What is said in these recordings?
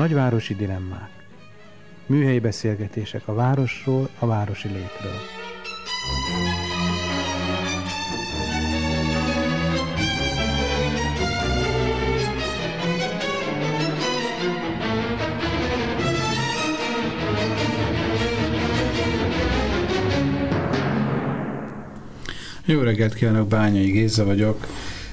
Nagyvárosi dilemmák. Műhelyi beszélgetések a városról, a városi létről. Jó reggelt kívánok, Bányai Géza vagyok.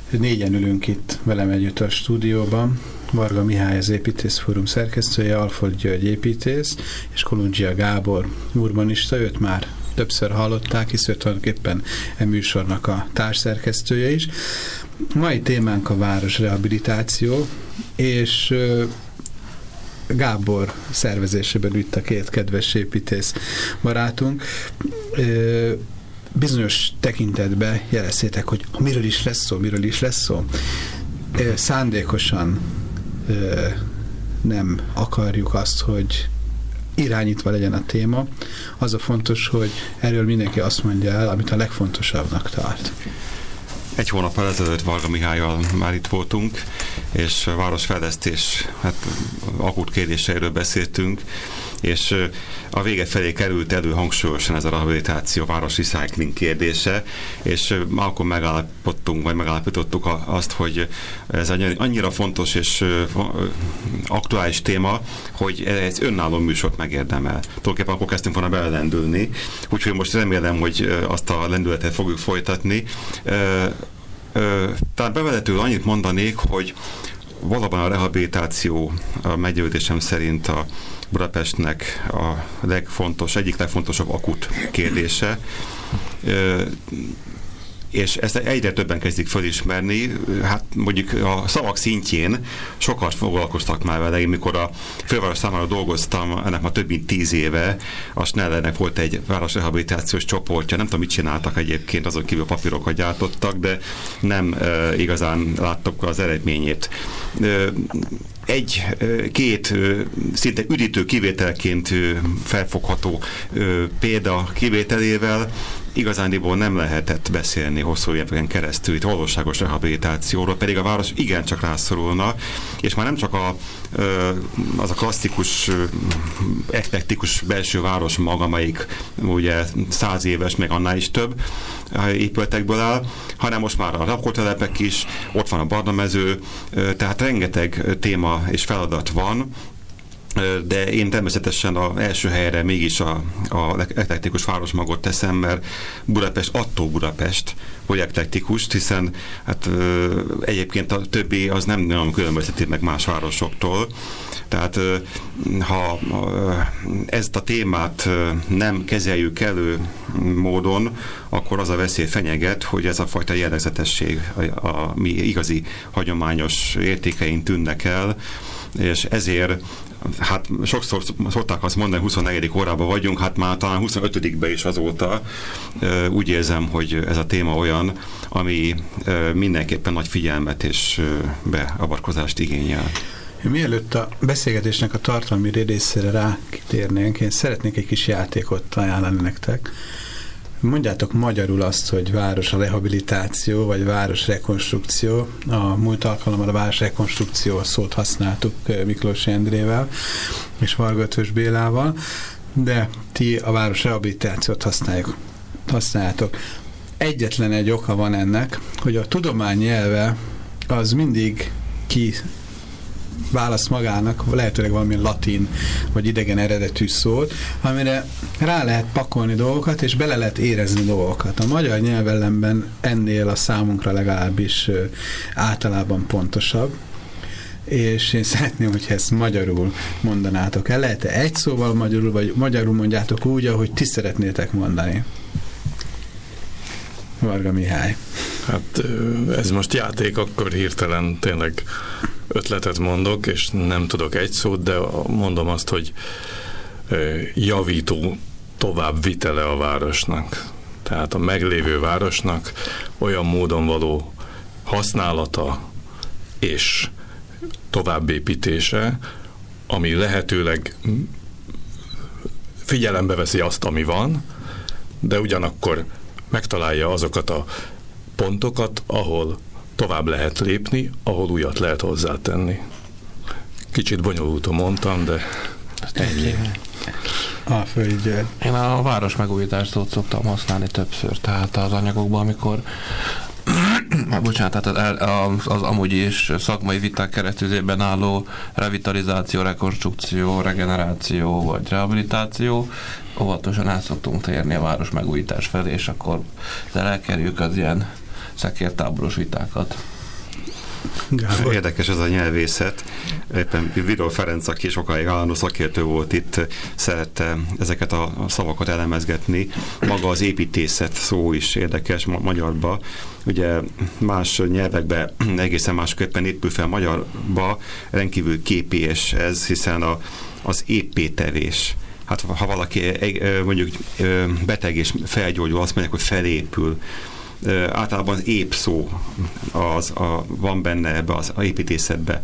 Négyen ülünk itt velem együtt a stúdióban. Varga Mihály az Építészfórum szerkesztője, Alford György építész, és Kolundzsia Gábor urbanista, őt már többször hallották, hisz ő tulajdonképpen e műsornak a társszerkesztője is. Mai témánk a városrehabilitáció, és Gábor szervezésében itt a két kedves építész barátunk bizonyos tekintetbe jeleztétek, hogy miről is lesz szó, miről is lesz szó. Szándékosan nem akarjuk azt, hogy irányítva legyen a téma. Az a fontos, hogy erről mindenki azt mondja el, amit a legfontosabbnak tart. Egy hónap ezelőtt Varga Mihályal már itt voltunk, és városfejlesztés hát, akut kérdéseiről beszéltünk, és a vége felé került elő hangsúlyosan ez a rehabilitáció, városi cycling kérdése, és akkor megállapodtunk, vagy megállapítottuk azt, hogy ez annyira fontos és aktuális téma, hogy ez önálló műsort megérdemel. Tulajdonképpen akkor kezdtünk volna belendülni, úgyhogy most remélem, hogy azt a lendületet fogjuk folytatni. Tehát bevezetőül annyit mondanék, hogy valóban a rehabilitáció a meggyőződésem szerint a Budapestnek a legfontos, egyik legfontosabb akut kérdése. És ezt egyre többen kezdik felismerni, hát mondjuk a szavak szintjén sokat foglalkoztak már vele, én mikor a főváros számára dolgoztam, ennek már több mint tíz éve, a Snellernek volt egy városrehabilitációs csoportja, nem tudom, mit csináltak egyébként, azon kívül papírokat gyártottak, de nem e, igazán láttok az eredményét. E, egy, két szinte üdítő kivételként felfogható példa kivételével igazándiból nem lehetett beszélni hosszú éveken keresztül itt valóságos rehabilitációról, pedig a város igencsak rászorulna, és már nem csak a, az a klasszikus, eklektikus belső város maga, amelyik ugye száz éves, meg annál is több épületekből áll, hanem most már a lakótelepek is, ott van a Barnamező, tehát rengeteg téma és feladat van, de én természetesen az első helyre mégis a, a eklektikus városmagot teszem, mert Budapest attól Budapest, hogy eklektikus, hiszen hát egyébként a többi az nem nagyon különbözteti meg más városoktól. Tehát ha ezt a témát nem kezeljük elő módon, akkor az a veszély fenyeget, hogy ez a fajta jellegzetesség a, a mi igazi hagyományos értékeink tűnnek el, és ezért hát sokszor szokták azt mondani, 24. órában vagyunk, hát már talán 25-be is azóta úgy érzem, hogy ez a téma olyan, ami mindenképpen nagy figyelmet és beavatkozást igényel. Mielőtt a beszélgetésnek a tartalmi részére rákitérnénk, én szeretnék egy kis játékot ajánlani nektek. Mondjátok magyarul azt, hogy város a rehabilitáció, vagy város rekonstrukció. A múlt alkalommal a város rekonstrukció szót használtuk Miklós Endrével és Vargatös Bélával, de ti a város rehabilitációt használjuk, használjátok. Egyetlen egy oka van ennek, hogy a tudomány nyelve az mindig ki válasz magának lehetőleg valamilyen latin vagy idegen eredetű szót, amire rá lehet pakolni dolgokat, és bele lehet érezni dolgokat. A magyar nyelvellemben ennél a számunkra legalábbis általában pontosabb, és én szeretném, hogyha ezt magyarul mondanátok el. Lehet-e egy szóval magyarul, vagy magyarul mondjátok úgy, ahogy ti szeretnétek mondani? Varga Mihály. Hát ez most játék, akkor hirtelen tényleg ötletet mondok, és nem tudok egy szót, de mondom azt, hogy javító tovább vitele a városnak. Tehát a meglévő városnak olyan módon való használata és továbbépítése, ami lehetőleg figyelembe veszi azt, ami van, de ugyanakkor megtalálja azokat a pontokat, ahol tovább lehet lépni, ahol újat lehet hozzátenni. Kicsit bonyolultan mondtam, de ennyi. A földgyőr. Én a város megújítást szót szoktam használni többször, tehát az anyagokban, amikor bocsánat, tehát az, az, az amúgy is szakmai viták keresztüzében álló revitalizáció, rekonstrukció, regeneráció vagy rehabilitáció, óvatosan el szoktunk térni a város megújítás felé, és akkor elkerüljük az ilyen szekértáboros vitákat. Gábor. Érdekes ez a nyelvészet. Éppen Vidó Ferenc, aki sokáig állandó szakértő volt itt, szerette ezeket a szavakat elemezgetni. Maga az építészet szó is érdekes ma magyarba. Ugye más nyelvekben egészen másképpen épül fel magyarba, rendkívül képés ez, hiszen a, az építevés hát ha valaki mondjuk beteg és felgyógyul, azt mondják, hogy felépül általában az ép szó az, a, van benne ebbe az a építészetbe.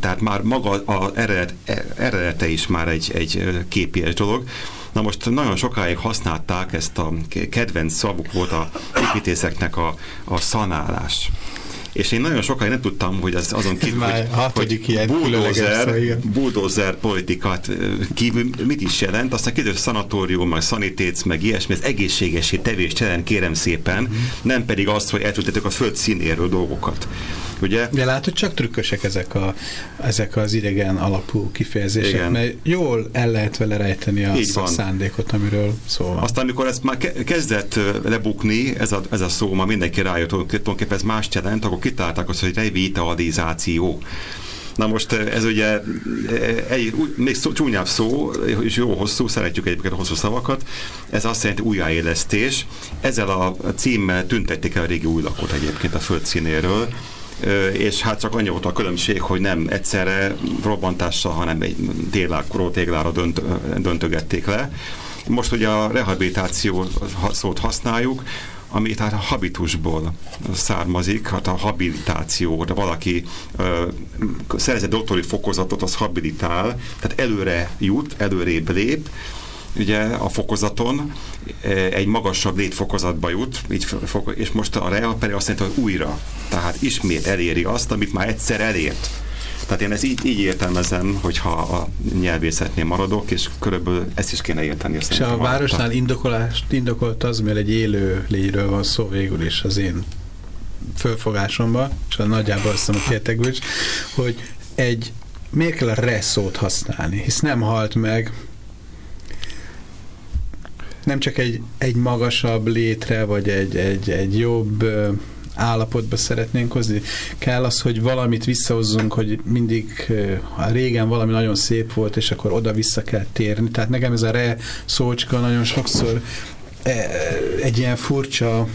Tehát már maga az eredet, eredete is már egy, egy képies dolog. Na most nagyon sokáig használták ezt a kedvenc szavuk volt a építészeknek a, a szanálás és én nagyon sokáig nem tudtam, hogy az azon kívül, hogy, hogy bulldozer, bulldozer politikát kívül mit is jelent, aztán kiderült szanatórium, meg szanitéc, meg ilyesmi, ez egészségesi tevés jelent, kérem szépen, mm. nem pedig azt, hogy eltudjátok a föld színéről dolgokat. Ugye? De látod, csak trükkösek ezek, a, ezek az idegen alapú kifejezések, Igen. mert jól el lehet vele rejteni a szándékot, amiről szó van. Aztán, amikor ezt már kezdett lebukni, ez a, ez a szó, már mindenki rájött, hogy tulajdonképpen ez más jelent, akkor kitálták azt, hogy revitalizáció. Na most ez ugye egy, még szó, csúnyább szó, és jó hosszú, szeretjük egyébként a hosszú szavakat, ez azt jelenti újjáélesztés. Ezzel a címmel tüntették el a régi új lakot egyébként a földszínéről, és hát csak annyi volt a különbség, hogy nem egyszerre robbantással, hanem egy téglákról téglára dönt, döntögették le. Most ugye a rehabilitáció szót használjuk, ami tehát a habitusból származik, hát a habilitáció, de valaki ö, szerez egy doktori fokozatot, az habilitál, tehát előre jut, előrébb lép, ugye a fokozaton egy magasabb létfokozatba jut, így, és most a real pedig azt jelenti, hogy újra, tehát ismét eléri azt, amit már egyszer elért. Tehát én ezt így, így értelmezem, hogyha a nyelvészetnél maradok, és körülbelül ezt is kéne érteni. És a városnál indokolást, indokolt az, mert egy élő lényről van szó végül is az én fölfogásomban, és a nagyjából azt kérdekből is, hogy egy, miért kell a re használni, hisz nem halt meg, nem csak egy, egy magasabb létre, vagy egy, egy, egy jobb állapotba szeretnénk hozni. Kell az, hogy valamit visszahozzunk, hogy mindig a régen valami nagyon szép volt, és akkor oda-vissza kell térni. Tehát nekem ez a re szócska nagyon sokszor egy ilyen furcsa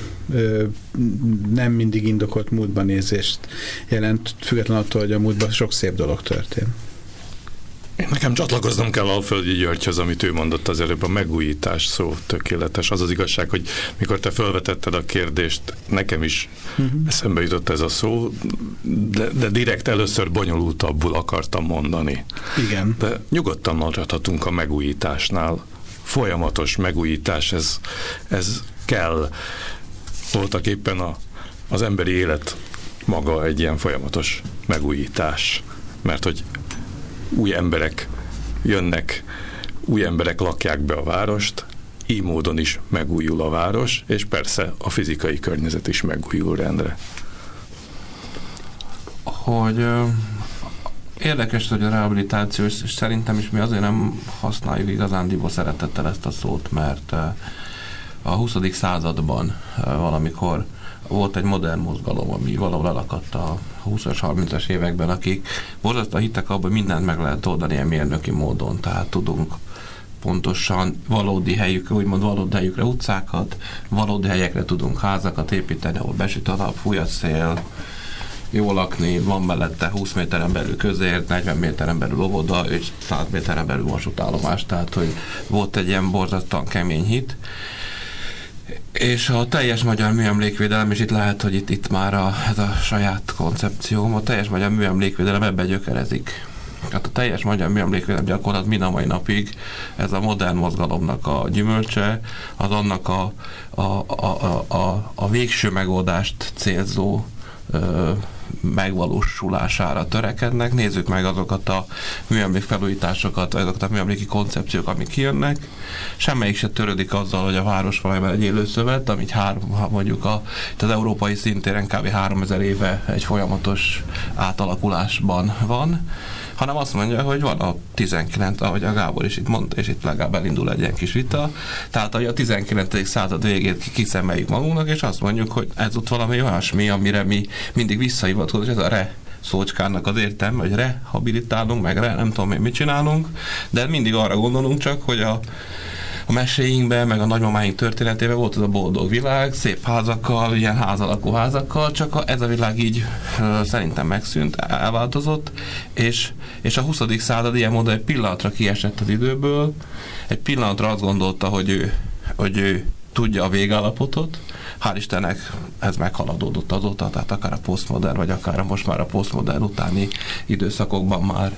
nem mindig indokolt múltban nézést jelent, független attól, hogy a múltban sok szép dolog történt. Nekem csatlakoznom kell Alföldi Györgyhöz, amit ő mondott az előbb, a megújítás szó tökéletes. Az az igazság, hogy mikor te felvetetted a kérdést, nekem is uh-huh. eszembe jutott ez a szó, de, de direkt először bonyolultabbul akartam mondani. Igen. De nyugodtan maradhatunk a megújításnál. Folyamatos megújítás, ez, ez kell. Voltak éppen a, az emberi élet maga egy ilyen folyamatos megújítás. Mert hogy új emberek jönnek, új emberek lakják be a várost, így módon is megújul a város, és persze a fizikai környezet is megújul rendre. Hogy érdekes, hogy a rehabilitáció, és szerintem is mi azért nem használjuk igazándiból szeretettel ezt a szót, mert a 20. században valamikor volt egy modern mozgalom, ami valahol elakadt a 20-as, 30-as években, akik borzasztóan hittek abban, hogy mindent meg lehet oldani ilyen mérnöki módon, tehát tudunk pontosan valódi helyükre, úgymond valódi helyükre utcákat, valódi helyekre tudunk házakat építeni, ahol besüt a nap, fúj a szél, jó lakni, van mellette 20 méteren belül közért, 40 méteren belül óvoda, és 100 méteren belül vasútállomás, tehát hogy volt egy ilyen borzasztóan kemény hit, és a teljes magyar műemlékvédelem, és itt lehet, hogy itt, itt már a, ez a saját koncepcióm, a teljes magyar műemlékvédelem ebbe gyökerezik. Hát a teljes magyar műemlékvédelem gyakorlat mind a mai napig ez a modern mozgalomnak a gyümölcse, az annak a, a, a, a, a, a végső megoldást célzó ö, megvalósulására törekednek. Nézzük meg azokat a műemlék felújításokat, azokat a műemléki koncepciók, amik kijönnek. Semmelyik se törődik azzal, hogy a város valamivel egy élőszövet, amit három, mondjuk a, itt az európai szintéren kb. 3000 éve egy folyamatos átalakulásban van hanem azt mondja, hogy van a 19, ahogy a Gábor is itt mondta, és itt legalább elindul egy ilyen kis vita, tehát a 19. század végét kiszemeljük magunknak, és azt mondjuk, hogy ez ott valami olyasmi, amire mi mindig visszahivatkozunk, és ez a re szócskának az értelme, hogy rehabilitálunk, meg re, nem tudom mit csinálunk, de mindig arra gondolunk csak, hogy a a meséinkben, meg a nagymamáink történetében volt az a boldog világ, szép házakkal, ilyen házalakú házakkal, csak a, ez a világ így szerintem megszűnt, elváltozott, és, és a 20. század ilyen módon egy pillanatra kiesett az időből, egy pillanatra azt gondolta, hogy ő, hogy ő tudja a végállapotot, hál' Istennek ez meghaladódott azóta, tehát akár a posztmodern, vagy akár a most már a posztmodern utáni időszakokban már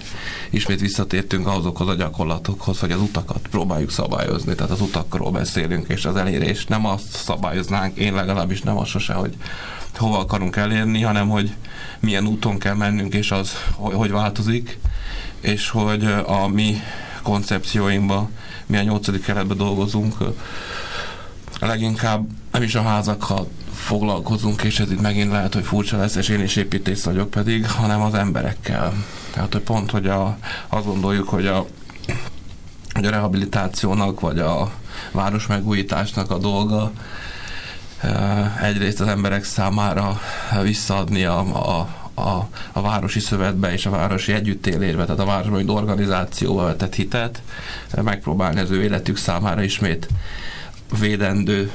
ismét visszatértünk azokhoz a gyakorlatokhoz, hogy az utakat próbáljuk szabályozni, tehát az utakról beszélünk, és az elérés nem azt szabályoznánk, én legalábbis nem az sose, hogy hova akarunk elérni, hanem hogy milyen úton kell mennünk, és az hogy változik, és hogy a mi koncepcióinkban, mi a nyolcadik keretben dolgozunk, leginkább nem is a házakkal foglalkozunk, és ez itt megint lehet, hogy furcsa lesz, és én is építész vagyok pedig, hanem az emberekkel. Tehát, hogy pont, hogy a, azt gondoljuk, hogy a, hogy a rehabilitációnak, vagy a város megújításnak a dolga egyrészt az emberek számára visszaadni a, a, a, a városi szövetbe és a városi együttélésbe, tehát a városban organizációba vetett hitet, megpróbálni az ő életük számára ismét védendő,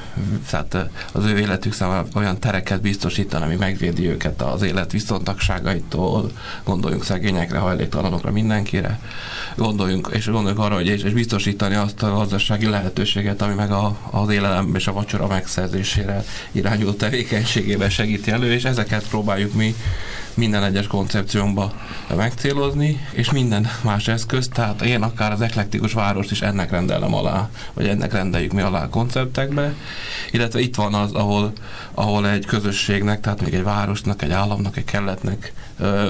tehát az ő életük számára olyan tereket biztosítani, ami megvédi őket az élet viszontagságaitól, gondoljunk szegényekre, hajléktalanokra, mindenkire, gondoljunk, és gondoljunk arra, hogy és, és biztosítani azt a gazdasági lehetőséget, ami meg a, az élelem és a vacsora megszerzésére irányuló tevékenységében segíti elő, és ezeket próbáljuk mi minden egyes koncepciónkba megcélozni, és minden más eszköz, tehát én akár az eklektikus várost is ennek rendelem alá, vagy ennek rendeljük mi alá a konceptekbe, illetve itt van az, ahol, ahol egy közösségnek, tehát még egy városnak, egy államnak, egy kelletnek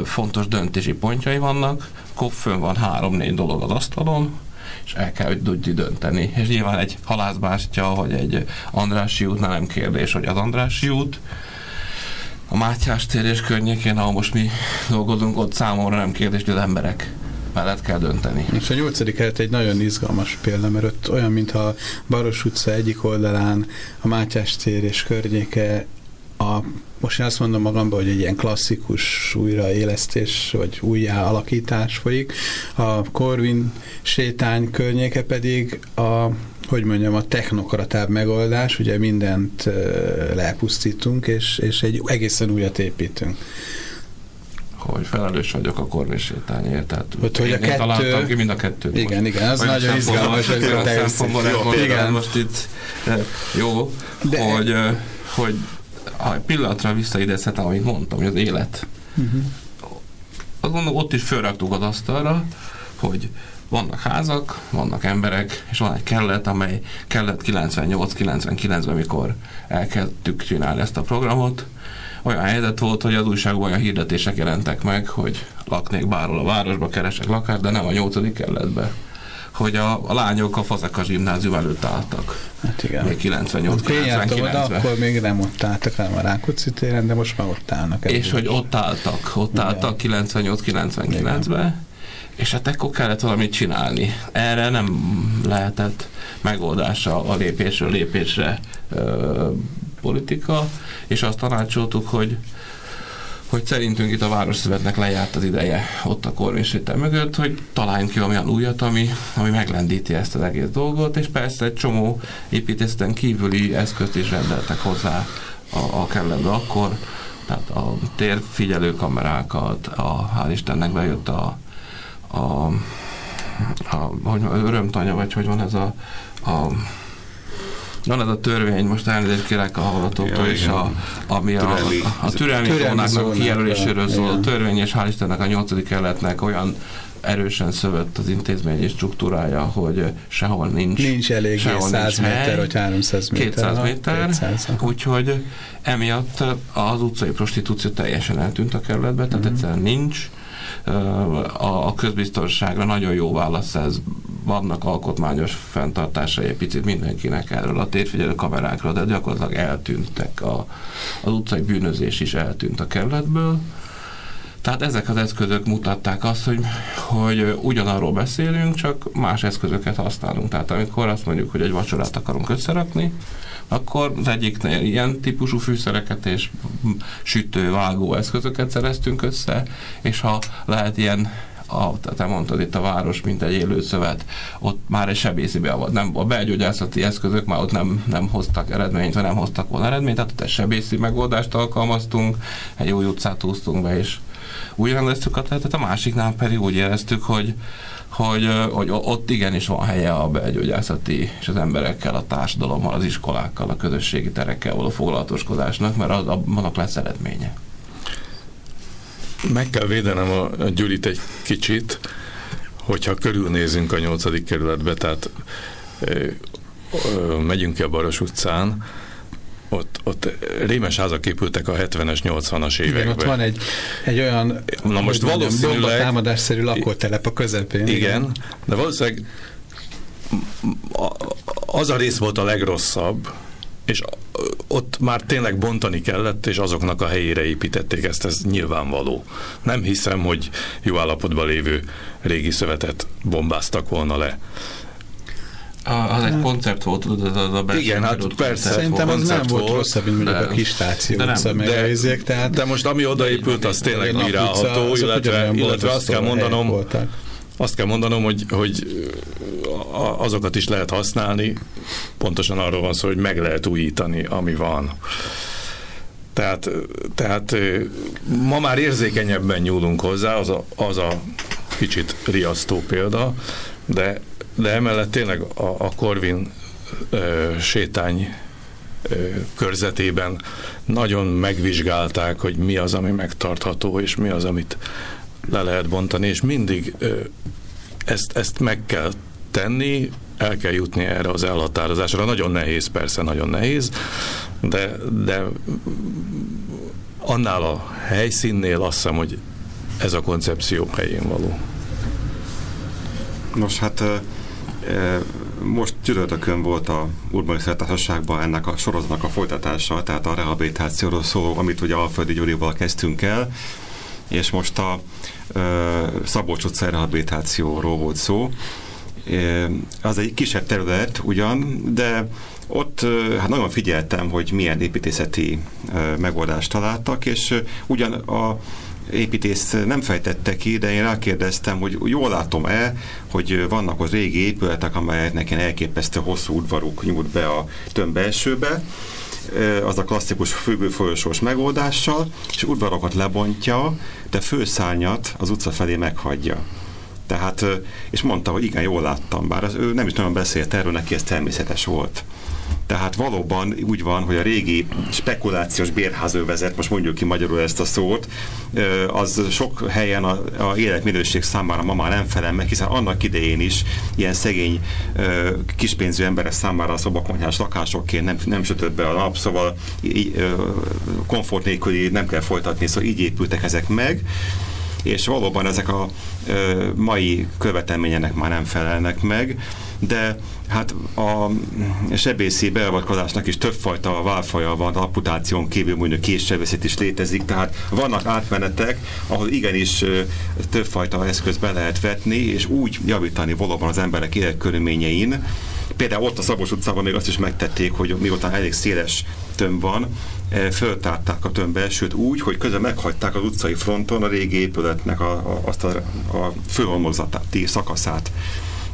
fontos döntési pontjai vannak, koffön van három-négy dolog az asztalon, és el kell, hogy tudj dönteni. És nyilván egy halászbástya, vagy egy Andrássy út, nem kérdés, hogy az Andrássy út, a Mátyás tér és környékén, ahol most mi dolgozunk, ott számomra nem kérdés, hogy az emberek mellett kell dönteni. És a nyolcadik kelet egy nagyon izgalmas példa, mert ott olyan, mintha Baros utca egyik oldalán a Mátyás tér és környéke a, most én azt mondom magamban, hogy egy ilyen klasszikus újraélesztés, vagy újjáalakítás folyik. A Corvin sétány környéke pedig a hogy mondjam, a technokratább megoldás, ugye mindent uh, lepusztítunk, és, és egy egészen újat építünk. Hogy felelős vagyok a korvésétányért, tehát hogy, hogy a kettő... találtam ki mind a kettőt. Igen, most. igen, az Olyan nagyon izgalmas. hogy te szempontból igen. most itt jó, De... hogy, hogy a pillanatra visszaidezhetem, amit mondtam, hogy az élet. Uh-huh. Azt gondolom, ott is felraktuk az asztalra, hogy vannak házak, vannak emberek, és van egy kellet, amely kellett 98-99-ben, mikor elkezdtük csinálni ezt a programot, olyan helyzet volt, hogy az újságban olyan hirdetések jelentek meg, hogy laknék bárhol a városba, keresek lakást, de nem a nyolcadik kerületbe hogy a, a lányok a Fazekas gimnázium előtt álltak. Hát igen. Még 98 99 akkor még nem ott álltak, hanem a Rákóczi téren, de most már ott állnak. És hogy ott álltak, ott igen. álltak 98-99-ben, és hát ekkor kellett valamit csinálni. Erre nem lehetett megoldása a lépésről lépésre ö, politika, és azt tanácsoltuk, hogy hogy szerintünk itt a Városszövetnek lejárt az ideje ott a Korvin mögött, hogy találjunk ki olyan újat, ami, ami meglendíti ezt az egész dolgot, és persze egy csomó építészeten kívüli eszközt is rendeltek hozzá a, a kellembe akkor, tehát a térfigyelő kamerákat, a, hál' Istennek bejött a, a, a hogy örömtanya, vagy hogy van ez a, a Van ez a törvény, most elnézést kérek a hallgatóktól Ja, is, a, ami a, a, a türelmi zónáknak kijelöléséről szól. A törvény, és hál' Istennek a nyolcadik kerületnek olyan erősen szövött az intézményi struktúrája, hogy sehol nincs. Nincs elég sehol 100 nincs méter, hely. vagy 300 méter. 200 ha? méter, 200, ha. úgyhogy emiatt az utcai prostitúció teljesen eltűnt a kerületbe, tehát Mhm. egyszerűen nincs. A közbiztonságra nagyon jó válasz ez. Vannak alkotmányos fenntartásai egy picit mindenkinek erről a térfigyelő kamerákról, de gyakorlatilag eltűntek. A, az utcai bűnözés is eltűnt a kerületből. Tehát ezek az eszközök mutatták azt, hogy, hogy ugyanarról beszélünk, csak más eszközöket használunk. Tehát amikor azt mondjuk, hogy egy vacsorát akarunk összerakni, akkor az egyiknél ilyen típusú fűszereket és sütő, vágó eszközöket szereztünk össze, és ha lehet ilyen a, te mondtad itt a város, mint egy élőszövet, ott már egy sebészi beavat, nem, a belgyógyászati eszközök már ott nem, nem hoztak eredményt, vagy nem hoztak volna eredményt, tehát ott egy sebészi megoldást alkalmaztunk, egy új utcát húztunk be, és úgy rendeztük a területet, a másiknál pedig úgy éreztük, hogy, hogy, hogy ott igenis van helye a belgyógyászati és az emberekkel, a társadalommal, az iskolákkal, a közösségi terekkel való foglalatoskodásnak, mert az, annak lesz eredménye. Meg kell védenem a Gyurit egy kicsit, hogyha körülnézünk a nyolcadik kerületbe, tehát ö, ö, megyünk ki a Baros utcán, ott, ott rémes házak épültek a 70-es, 80-as években. Igen, ott van egy, egy olyan Na most valószínűleg- bombatámadásszerű lakótelep a közepén. Igen, de valószínűleg az a rész volt a legrosszabb, és ott már tényleg bontani kellett, és azoknak a helyére építették ezt, ez nyilvánvaló. Nem hiszem, hogy jó állapotban lévő régi szövetet bombáztak volna le. A, az egy koncert volt, tudod, az a, a belső Igen, hát persze. Szerintem az nem volt volt, rosszabb, mint mondjuk a kis stáció de nem, utca, meg de- izék, tehát De most ami odaépült, az tényleg bírálható, illetve, illetve azt kell mondanom, azt kell mondanom, hogy, hogy azokat is lehet használni, pontosan arról van szó, hogy meg lehet újítani, ami van. Tehát, tehát ma már érzékenyebben nyúlunk hozzá, az a, az a kicsit riasztó példa, de, de emellett tényleg a, a Corvin ö, sétány ö, körzetében nagyon megvizsgálták, hogy mi az, ami megtartható, és mi az, amit le lehet bontani, és mindig ö, ezt, ezt meg kell tenni, el kell jutni erre az elhatározásra. Nagyon nehéz, persze, nagyon nehéz, de, de annál a helyszínnél azt hiszem, hogy ez a koncepció helyén való. Nos, hát most csütörtökön volt a Urbanisztikai Társaságban ennek a sorozatnak a folytatása, tehát a rehabilitációról szóló, amit ugye Alföldi Gyurival kezdtünk el, és most a ö, Szabolcs utcai rehabilitációról volt szó. Ö, Az egy kisebb terület ugyan, de ott hát nagyon figyeltem, hogy milyen építészeti megoldást találtak, és ugyan a építész nem fejtette ki, de én rákérdeztem, hogy jól látom-e, hogy vannak az régi épületek, amelyeknek ilyen elképesztő hosszú udvaruk nyújt be a tömb belsőbe, az a klasszikus függőfolyosós megoldással, és udvarokat lebontja, de főszárnyat az utca felé meghagyja. Tehát, és mondta, hogy igen, jól láttam, bár az, ő nem is nagyon beszélt erről, neki ez természetes volt. Tehát valóban úgy van, hogy a régi spekulációs bérházövezet, most mondjuk ki magyarul ezt a szót, az sok helyen a, a életminőség számára ma már nem felel meg, hiszen annak idején is ilyen szegény kispénzű emberek számára a szobakonyhás lakásokként nem, nem sütött be a nap, szóval így, komfort nélküli nem kell folytatni, szóval így épültek ezek meg és valóban ezek a ö, mai követelményenek már nem felelnek meg, de hát a sebészi beavatkozásnak is többfajta válfaja van, amputáción kívül mondjuk késsebészet is létezik, tehát vannak átmenetek, ahol igenis többfajta eszköz be lehet vetni, és úgy javítani valóban az emberek életkörülményein, Például ott a Szabos utcában még azt is megtették, hogy miután elég széles tömb van, föltárták a tömb belsőt úgy, hogy közben meghagyták az utcai fronton a régi épületnek a, a, azt a, a főhalmozati szakaszát.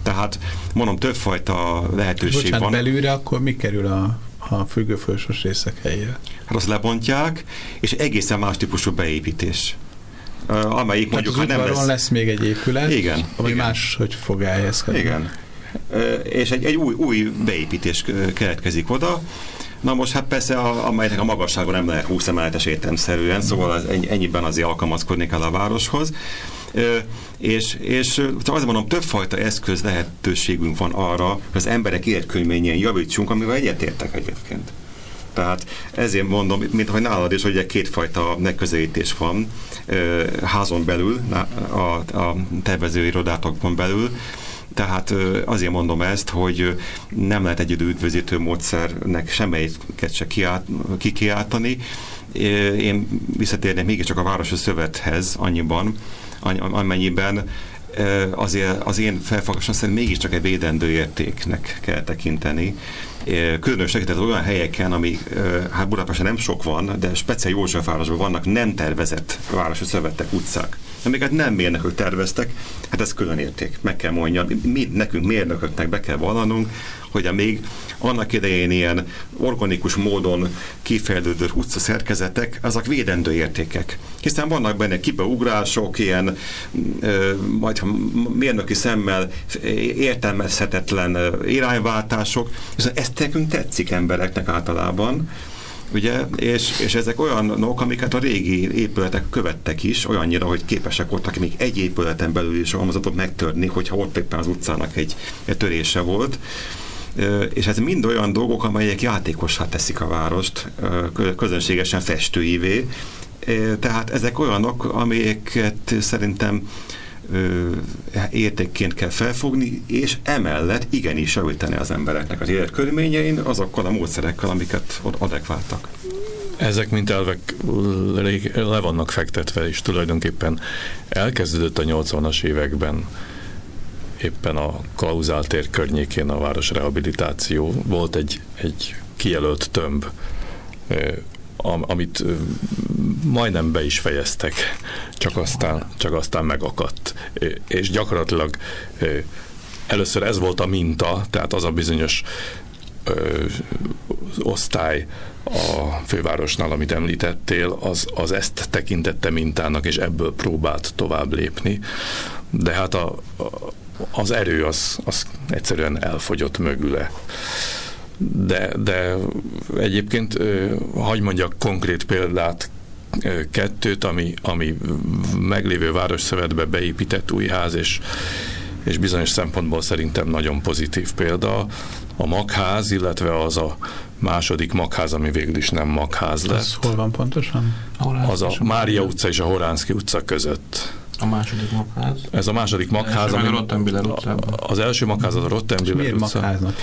Tehát mondom, többfajta lehetőség Bocsánat, van. belülre akkor mi kerül a, a függőfolyosós részek helyére? Hát azt lebontják, és egészen más típusú beépítés. Uh, amelyik Tehát mondjuk, ha nem lesz... lesz még egy épület, Igen, ami igen. más, hogy fog elhelyezkedni. Igen. És egy, egy új, új beépítés keletkezik oda, Na most hát persze, a, amelynek a magassága nem lehet 20 emeletes értelmszerűen, szóval az, ennyiben azért alkalmazkodni kell a városhoz. És, és csak azért mondom, többfajta eszköz lehetőségünk van arra, hogy az emberek életkörülményén javítsunk, amivel egyetértek egyébként. Tehát ezért mondom, mint ahogy nálad is, hogy kétfajta megközelítés van házon belül, a, a tervezőirodátokon belül, tehát azért mondom ezt, hogy nem lehet egy üdvözítő módszernek semmelyiket se kiát, kikiáltani. Én visszatérnék mégiscsak a Városi Szövethez annyiban, amennyiben azért az én felfogásom szerint mégiscsak egy védendő értéknek kell tekinteni. Különös tekintet olyan helyeken, ami hát Budapesten nem sok van, de speciál Józsefvárosban vannak nem tervezett városi szövetek, utcák amiket nem mérnökök terveztek, hát ez külön érték, meg kell mondjam. Mi, nekünk mérnököknek be kell vallanunk, hogy a még annak idején ilyen organikus módon kifejlődő utca szerkezetek, azok védendő értékek. Hiszen vannak benne kibeugrások, ilyen ö, majd mérnöki szemmel értelmezhetetlen irányváltások, és ezt nekünk tetszik embereknek általában, ugye, és, és ezek olyanok, amiket a régi épületek követtek is, olyannyira, hogy képesek voltak még egy épületen belül is a halmazatot megtörni, hogyha ott éppen az utcának egy, egy törése volt. És ez mind olyan dolgok, amelyek játékossá teszik a várost, közönségesen festőivé, tehát ezek olyanok, amelyeket szerintem értékként kell felfogni, és emellett igenis javítani az embereknek az életkörülményein azokkal a módszerekkel, amiket adekváltak. Ezek mint elvek le vannak fektetve, és tulajdonképpen elkezdődött a 80-as években éppen a Klauzáltér környékén a városrehabilitáció. Volt egy, egy kijelölt tömb, amit majdnem be is fejeztek, csak aztán, csak aztán megakadt. És gyakorlatilag először ez volt a minta, tehát az a bizonyos osztály a fővárosnál, amit említettél, az, az ezt tekintette mintának, és ebből próbált tovább lépni. De hát a, a, az erő az, az egyszerűen elfogyott mögüle de, de egyébként hagy mondjak konkrét példát kettőt, ami, ami meglévő városszövetbe beépített új ház, és, és bizonyos szempontból szerintem nagyon pozitív példa. A magház, illetve az a második magház, ami végül is nem magház lett. Ez hol van pontosan? Az a Mária utca és a Horánszki utca között. A második magház. Ez a második magház. Ami a Rottenbiller utcában. Az első magház az a Rottenbiller utca. magháznak?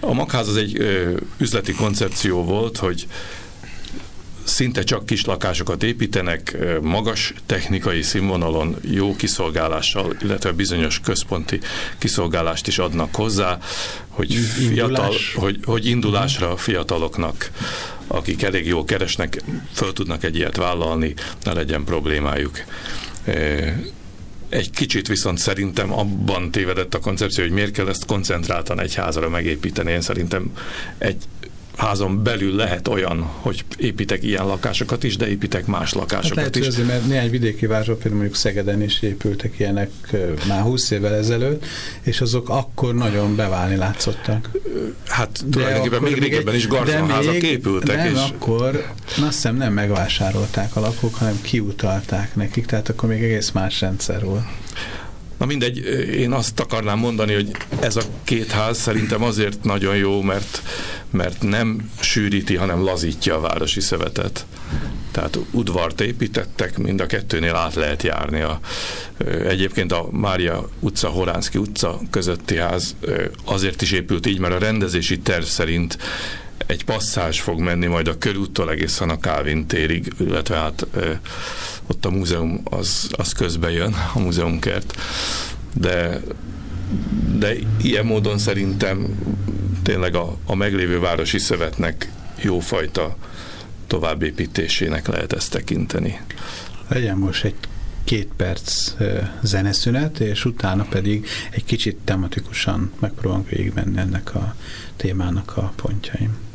A magház az egy ö, üzleti koncepció volt, hogy szinte csak kis lakásokat építenek, magas technikai színvonalon, jó kiszolgálással, illetve bizonyos központi kiszolgálást is adnak hozzá, hogy, fiatal, hogy, hogy indulásra fiataloknak, akik elég jól keresnek, föl tudnak egy ilyet vállalni, ne legyen problémájuk. Egy kicsit viszont szerintem abban tévedett a koncepció, hogy miért kell ezt koncentráltan egy házra megépíteni. Én szerintem egy házon belül lehet olyan, hogy építek ilyen lakásokat is, de építek más lakásokat hát lehet, is. Azért, mert néhány vidéki városok, például mondjuk Szegeden is épültek ilyenek már 20 évvel ezelőtt, és azok akkor nagyon beválni látszottak. Hát tulajdonképpen még régebben is garzonházak épültek. Nem, és... akkor azt hiszem nem megvásárolták a lakók, hanem kiutalták nekik, tehát akkor még egész más rendszer volt. Na mindegy, én azt akarnám mondani, hogy ez a két ház szerintem azért nagyon jó, mert, mert nem sűríti, hanem lazítja a városi szövetet. Tehát udvart építettek, mind a kettőnél át lehet járni. A, egyébként a Mária utca, Horánszki utca közötti ház azért is épült így, mert a rendezési terv szerint egy passzás fog menni majd a körúttól egészen a Kávin térig, illetve hát ott a múzeum az, az közbe jön, a múzeumkert, de, de ilyen módon szerintem tényleg a, a meglévő városi szövetnek jófajta továbbépítésének lehet ezt tekinteni. Legyen most egy két perc zeneszünet, és utána pedig egy kicsit tematikusan megpróbálunk végigmenni ennek a témának a pontjaim.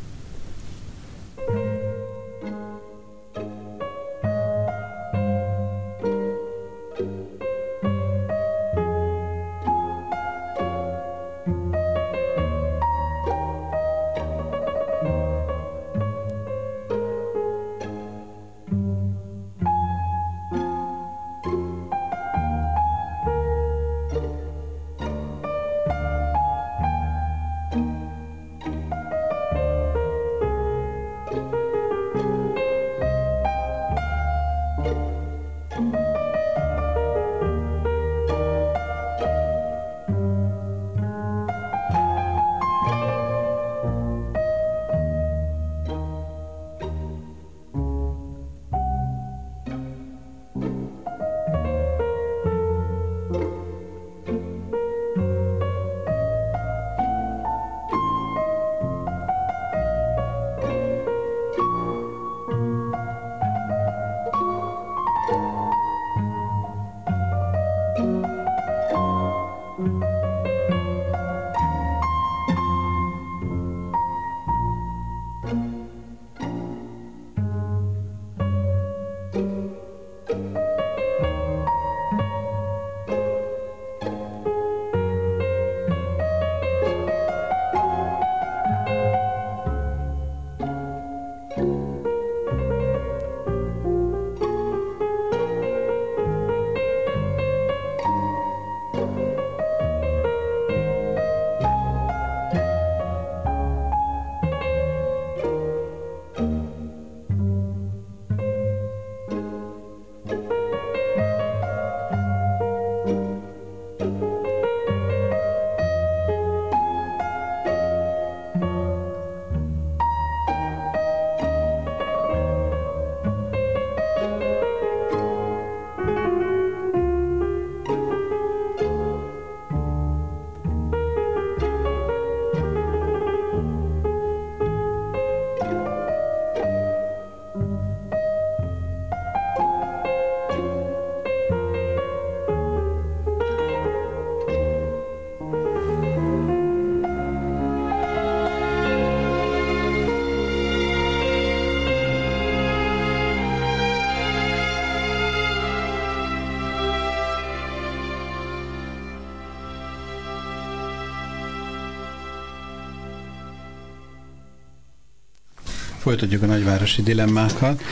Folytatjuk a nagyvárosi dilemmákat.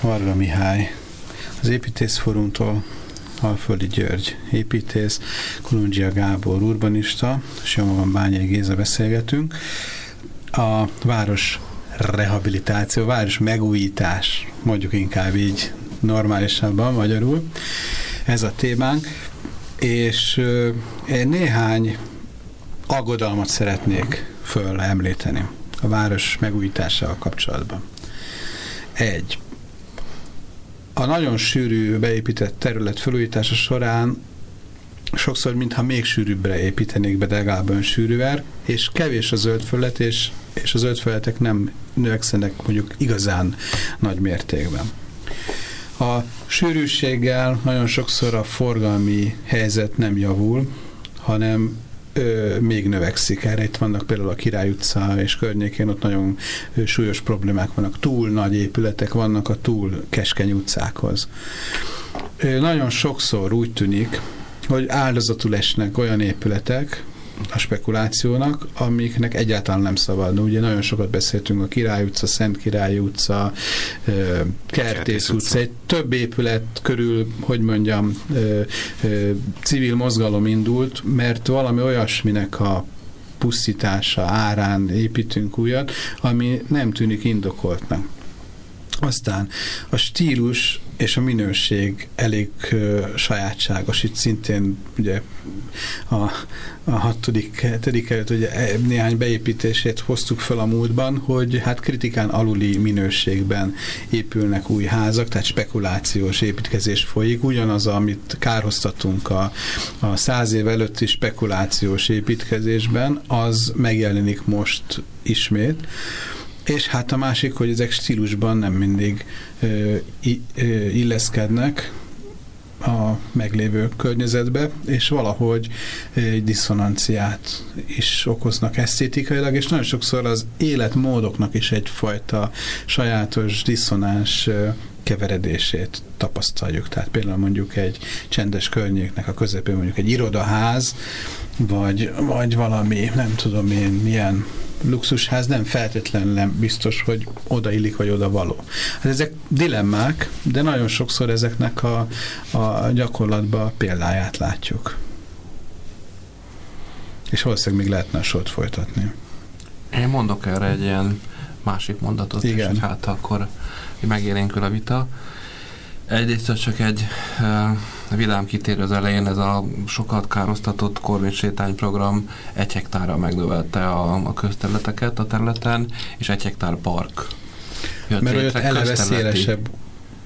Varga Mihály, az építészforumtól Alföldi György építész, Kolundzsia Gábor urbanista, és jó magam Bányai Géza beszélgetünk. A város rehabilitáció, város megújítás, mondjuk inkább így normálisabban magyarul, ez a témánk, és néhány aggodalmat szeretnék föl említeni a város megújításával kapcsolatban. Egy. A nagyon sűrű beépített terület felújítása során sokszor, mintha még sűrűbbre építenék be, de legalább ön és kevés a zöld felület, és, és a zöld felületek nem növekszenek mondjuk igazán nagy mértékben. A sűrűséggel nagyon sokszor a forgalmi helyzet nem javul, hanem ö, még növekszik. Erre itt vannak például a Király utca és környékén, ott nagyon súlyos problémák vannak. Túl nagy épületek vannak a túl keskeny utcákhoz. Ö, nagyon sokszor úgy tűnik, hogy áldozatul esnek olyan épületek, a spekulációnak, amiknek egyáltalán nem szabad. Ugye nagyon sokat beszéltünk a Király utca, Szent Király utca, Kertész utca, egy több épület körül, hogy mondjam, civil mozgalom indult, mert valami olyasminek a pusztítása árán építünk újat, ami nem tűnik indokoltnak. Aztán a stílus és a minőség elég ö, sajátságos. Itt szintén ugye a, a hatodik, hetedik előtt ugye e, néhány beépítését hoztuk fel a múltban, hogy hát kritikán aluli minőségben épülnek új házak, tehát spekulációs építkezés folyik. Ugyanaz, amit kárhoztatunk a, a száz év előtti spekulációs építkezésben, az megjelenik most ismét. És hát a másik, hogy ezek stílusban nem mindig ö, illeszkednek a meglévő környezetbe, és valahogy egy diszonanciát is okoznak esztétikailag, és nagyon sokszor az életmódoknak is egyfajta sajátos diszonáns keveredését tapasztaljuk. Tehát például mondjuk egy csendes környéknek a közepén mondjuk egy irodaház, vagy, vagy valami, nem tudom én, milyen luxusház nem feltétlenül nem biztos, hogy odaillik, vagy oda való. Hát ezek dilemmák, de nagyon sokszor ezeknek a, a gyakorlatban példáját látjuk. És valószínűleg még lehetne a sort folytatni. Én mondok erre egy ilyen másik mondatot, Igen. és hát akkor megélénkül a vita. Egyrészt csak egy uh, vidám kitérő az elején, ez a sokat károsztatott Corvin sétányprogram egy hektárra megnövelte a, a közterületeket a területen, és egy hektár park. Jött Mert ott eleve szélesebb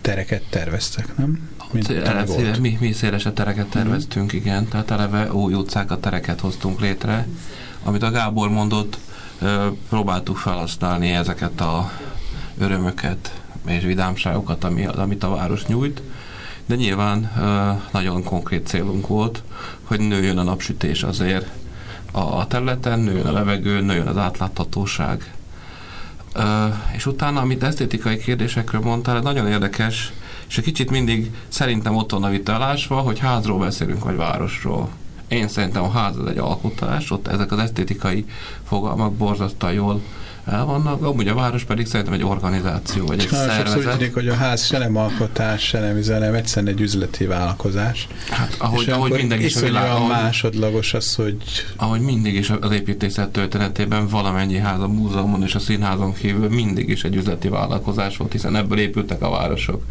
tereket terveztek, nem? Mint eleve, mi, mi szélesebb tereket terveztünk, mm. igen. Tehát eleve új utcákat, tereket hoztunk létre. Amit a Gábor mondott, próbáltuk felhasználni ezeket a örömöket, és vidámságokat, ami, amit a város nyújt, de nyilván nagyon konkrét célunk volt, hogy nőjön a napsütés azért a területen, nőjön a levegő, nőjön az átláthatóság. És utána, amit esztétikai kérdésekről mondtál, nagyon érdekes, és egy kicsit mindig szerintem ott van a vitálásva, hogy házról beszélünk, vagy városról. Én szerintem a ház az egy alkotás, ott ezek az esztétikai fogalmak borzasztóan jól el vannak, amúgy a város pedig szerintem egy organizáció, vagy egy Nagyon szervezet. Tűnik, hogy a ház se nem alkotás, se nem üzenem, egyszerűen egy üzleti vállalkozás. Hát, ahogy, ahogy mindig is a világ, ahogy, másodlagos az, hogy... Ahogy mindig is az építészet történetében valamennyi ház a múzeumon és a színházon kívül mindig is egy üzleti vállalkozás volt, hiszen ebből épültek a városok,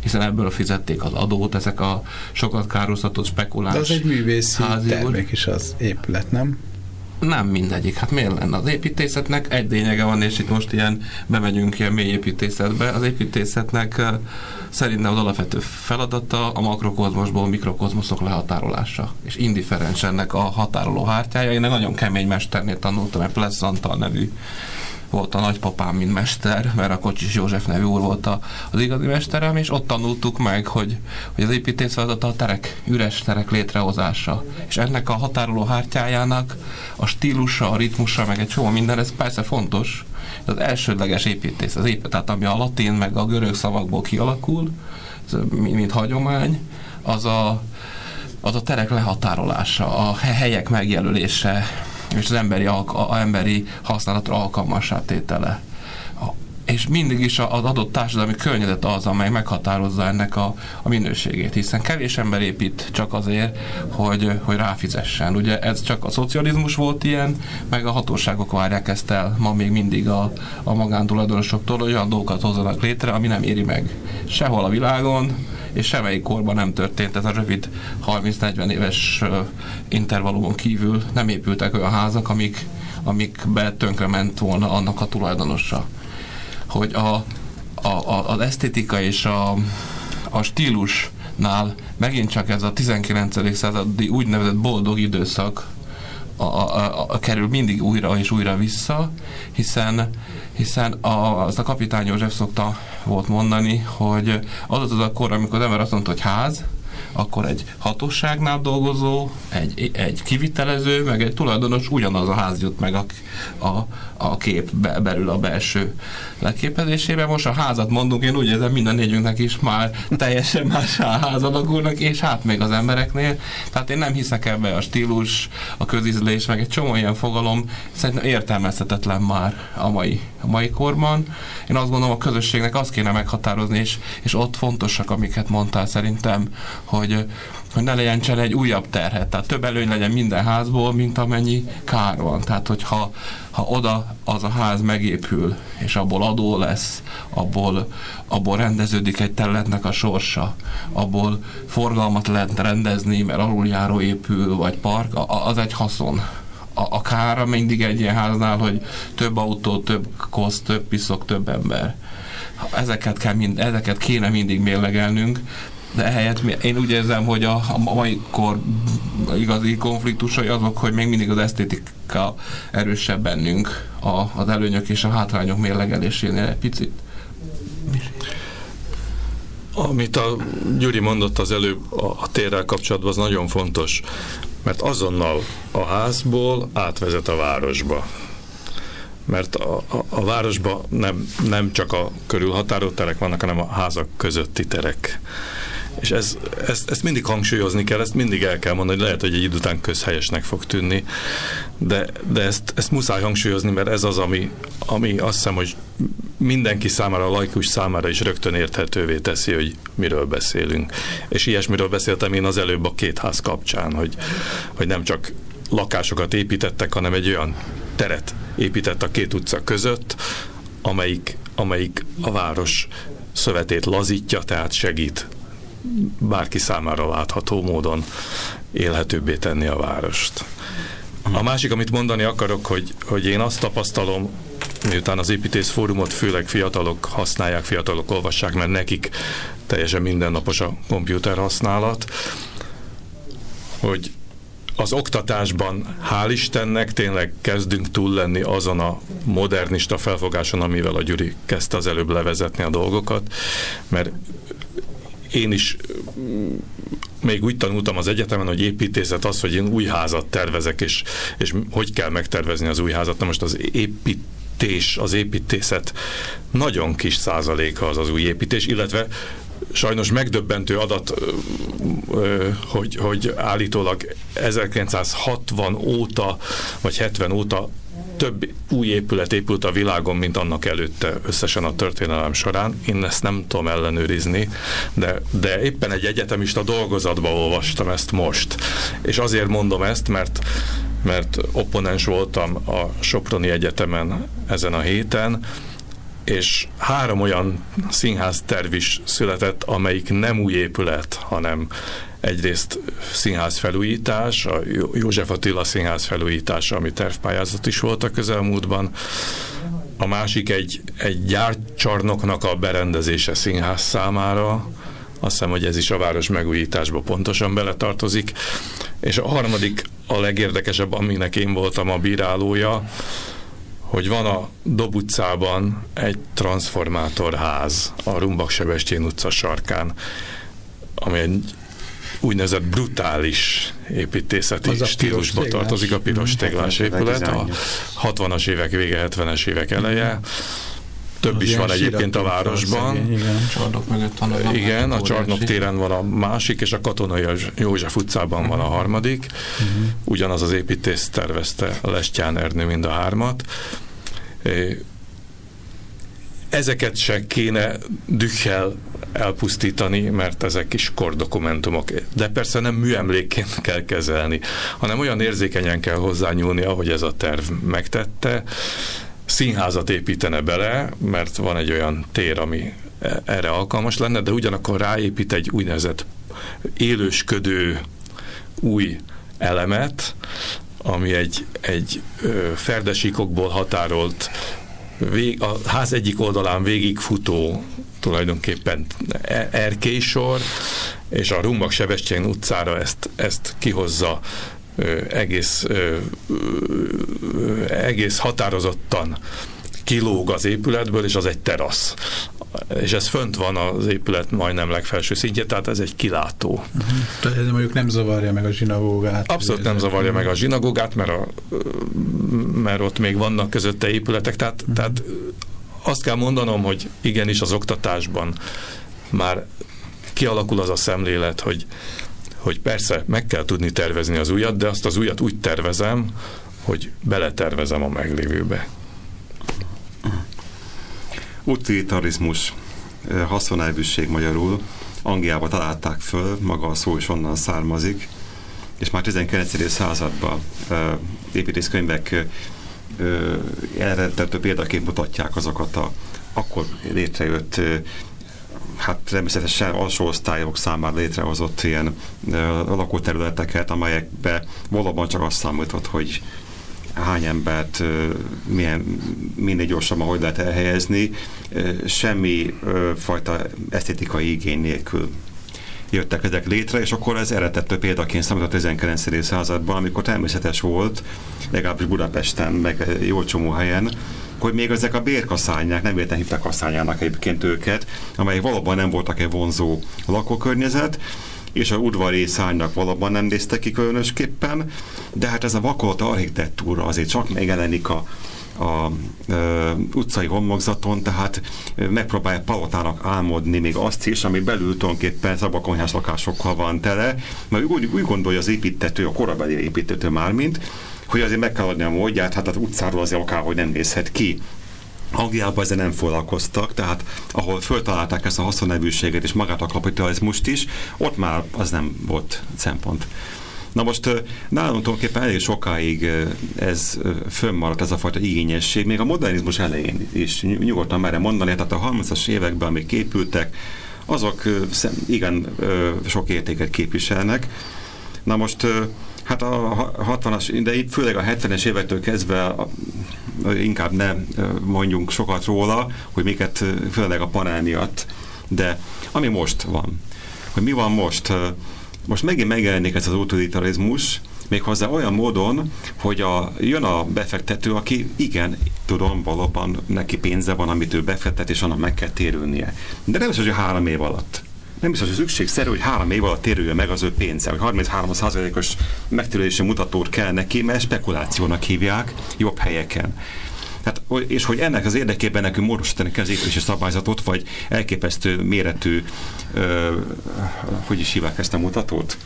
hiszen ebből fizették az adót, ezek a sokat károsztatott spekuláns De az egy művészi termék is az épület, nem? Nem mindegyik. Hát miért lenne? Az építészetnek egy lényege van, és itt most ilyen bemegyünk ilyen mély építészetbe. Az építészetnek szerintem az alapvető feladata a makrokozmosból mikrokozmoszok lehatárolása. És indiferens ennek a határoló hártyája. Én egy nagyon kemény mesternél tanultam, egy Plesz Antal nevű volt a nagypapám, mint mester, mert a Kocsis József nevű úr volt a, az igazi mesterem, és ott tanultuk meg, hogy, hogy az építész feladata a terek, üres terek létrehozása. És ennek a határoló hártyájának a stílusa, a ritmusa, meg egy csomó minden, ez persze fontos, de az elsődleges építész, az építész, tehát ami a latin meg a görög szavakból kialakul, mint, mint hagyomány, az a, az a terek lehatárolása, a helyek megjelölése, és az emberi, a, emberi használatra alkalmassá tétele. és mindig is az adott társadalmi környezet az, amely meghatározza ennek a, a minőségét, hiszen kevés ember épít csak azért, hogy, hogy ráfizessen. Ugye ez csak a szocializmus volt ilyen, meg a hatóságok várják ezt el ma még mindig a, a magántulajdonosoktól, hogy olyan dolgokat hozzanak létre, ami nem éri meg sehol a világon, és semmelyik korban nem történt ez a rövid 30-40 éves intervallumon kívül nem épültek olyan házak, amik, amikbe tönkrement volna annak a tulajdonosa hogy a, a, a, az esztétika és a, a stílusnál megint csak ez a 19. századi úgynevezett boldog időszak a, a, a, a kerül mindig újra és újra vissza, hiszen, hiszen a, az a kapitány József szokta volt mondani, hogy az az a kor, amikor az ember azt mondta, hogy ház, akkor egy hatóságnál dolgozó, egy, egy kivitelező, meg egy tulajdonos ugyanaz a ház jut meg a, a, a kép be, belül a belső leképezésében. Most a házat mondunk, én úgy érzem, minden négyünknek is már teljesen más ház alakulnak, és hát még az embereknél. Tehát én nem hiszek ebbe a stílus, a közizlés, meg egy csomó ilyen fogalom szerintem értelmezhetetlen már a mai, a mai korban. Én azt gondolom, a közösségnek azt kéne meghatározni, és, és ott fontosak, amiket mondtál szerintem, hogy, hogy ne legyen egy újabb terhet, tehát több előny legyen minden házból, mint amennyi kár van. Tehát, hogyha ha oda az a ház megépül, és abból adó lesz, abból, abból rendeződik egy területnek a sorsa, abból forgalmat lehet rendezni, mert aluljáró épül, vagy park, az egy haszon a, a kára mindig egy ilyen háznál, hogy több autó, több kosz, több piszok, több ember. Ezeket, kell mind, ezeket kéne mindig mérlegelnünk, de ehelyett én úgy érzem, hogy a, a mai kor igazi konfliktusai azok, hogy még mindig az esztétika erősebb bennünk a, az előnyök és a hátrányok mérlegelésénél egy picit. Amit a Gyuri mondott az előbb a, a térrel kapcsolatban, az nagyon fontos, mert azonnal a házból átvezet a városba mert a, a, a városban nem, nem csak a körülhatárolt terek vannak, hanem a házak közötti terek. És ez, ezt, ezt mindig hangsúlyozni kell, ezt mindig el kell mondani, hogy lehet, hogy egy idő után közhelyesnek fog tűnni, de, de ezt, ezt muszáj hangsúlyozni, mert ez az, ami, ami azt hiszem, hogy mindenki számára, a laikus számára is rögtön érthetővé teszi, hogy miről beszélünk. És ilyesmiről beszéltem én az előbb a két ház kapcsán, hogy, hogy nem csak lakásokat építettek, hanem egy olyan teret épített a két utca között, amelyik, amelyik a város szövetét lazítja, tehát segít bárki számára látható módon élhetőbbé tenni a várost. A másik, amit mondani akarok, hogy, hogy én azt tapasztalom, miután az építész fórumot főleg fiatalok használják, fiatalok olvassák, mert nekik teljesen mindennapos a komputer használat, hogy az oktatásban, hál' Istennek, tényleg kezdünk túl lenni azon a modernista felfogáson, amivel a Gyuri kezdte az előbb levezetni a dolgokat, mert én is mm, még úgy tanultam az egyetemen, hogy építészet az, hogy én új házat tervezek, és, és hogy kell megtervezni az új házat. Na most az építés, az építészet nagyon kis százaléka az az új építés, illetve sajnos megdöbbentő adat, hogy, hogy állítólag 1960 óta, vagy 70 óta több új épület épült a világon, mint annak előtte összesen a történelem során. Én ezt nem tudom ellenőrizni, de, de éppen egy egyetemista dolgozatba olvastam ezt most. És azért mondom ezt, mert mert opponens voltam a Soproni Egyetemen ezen a héten, és három olyan színház terv is született, amelyik nem új épület, hanem egyrészt színház felújítás, a József Attila színház felújítása, ami tervpályázat is volt a közelmúltban, a másik egy, egy gyárcsarnoknak a berendezése színház számára, azt hiszem, hogy ez is a város megújításba pontosan beletartozik, és a harmadik, a legérdekesebb, aminek én voltam a bírálója, hogy van a Dob utcában egy transformátorház a Rumbak Sebestyén utca sarkán, ami egy úgynevezett brutális építészeti az stílusba tartozik, a piros téglás épület, a 60-as évek vége, 70-es évek eleje. Több az is van egyébként a városban. Szegény, igen, csarnok mögött van a Igen, a csarnok téren van a másik, és a Katonai József utcában van a mhm. harmadik. Ugyanaz az építész tervezte a Lestján Ernő mind a hármat ezeket se kéne dühel elpusztítani, mert ezek is kordokumentumok. De persze nem műemlékként kell kezelni, hanem olyan érzékenyen kell hozzányúlni, ahogy ez a terv megtette. Színházat építene bele, mert van egy olyan tér, ami erre alkalmas lenne, de ugyanakkor ráépít egy úgynevezett élősködő új elemet, ami egy, egy ferdesíkokból határolt vég, a ház egyik oldalán végigfutó tulajdonképpen erkélysor, és a Rumbak Sebestyén utcára ezt, ezt kihozza egész, egész határozottan kilóg az épületből, és az egy terasz. És ez fönt van az épület majdnem legfelső szintje, tehát ez egy kilátó. Uh-huh. Tehát ez mondjuk nem zavarja meg a zsinagógát? Abszolút nem zavarja meg a zsinagógát, mert, a, mert ott még vannak közötte épületek, tehát, uh-huh. tehát azt kell mondanom, hogy igenis az oktatásban már kialakul az a szemlélet, hogy, hogy persze meg kell tudni tervezni az újat, de azt az újat úgy tervezem, hogy beletervezem a meglévőbe. Utilitarizmus, haszonelvűség magyarul. Angliába találták föl, maga a szó is onnan származik, és már 19. században építészkönyvek eredető példaként mutatják azokat a akkor létrejött hát természetesen alsó osztályok számára létrehozott ilyen lakóterületeket, amelyekbe valóban csak azt számított, hogy hány embert milyen, minél gyorsabban hogy lehet elhelyezni, semmi fajta esztétikai igény nélkül jöttek ezek létre, és akkor ez eredető példaként számít a 19. században, amikor természetes volt, legalábbis Budapesten, meg jó csomó helyen, hogy még ezek a bérkaszányák, nem értem hívták kaszányának egyébként őket, amelyek valóban nem voltak egy vonzó lakókörnyezet, és a udvari szánynak valóban nem néztek ki különösképpen, de hát ez a vakolt architektúra azért csak megjelenik a, a ö, utcai homlokzaton, tehát megpróbálja palotának álmodni még azt is, ami belül tulajdonképpen szabakonyhás lakásokkal van tele, mert úgy, úgy gondolja az építető, a korabeli építető mármint, hogy azért meg kell adni a módját, hát az utcáról azért akárhogy nem nézhet ki. Angliában ezzel nem foglalkoztak, tehát ahol föltalálták ezt a haszonnevűséget és magát a kapitalizmust is, ott már az nem volt szempont. Na most nálunk tulajdonképpen elég sokáig ez fönnmaradt ez a fajta igényesség, még a modernizmus elején is nyugodtan merre mondani, tehát a 30-as években, amik képültek, azok igen sok értéket képviselnek. Na most hát a 60-as, de itt főleg a 70-es évektől kezdve inkább ne mondjunk sokat róla, hogy miket főleg a panel miatt, de ami most van, hogy mi van most, most megint megjelenik ez az utilitarizmus, méghozzá olyan módon, hogy a, jön a befektető, aki igen, tudom, valóban neki pénze van, amit ő befektet, és annak meg kell térülnie. De nem biztos, hogy három év alatt. Nem biztos, hogy szükségszerű, hogy három év alatt térülje meg az ő pénze, hogy 33%-os megtérülési mutatót kell neki, mert spekulációnak hívják jobb helyeken. Hát, és hogy ennek az érdekében nekünk módosítani kell az építési szabályzatot, vagy elképesztő méretű, ö, hogy is hívják ezt a mutatót?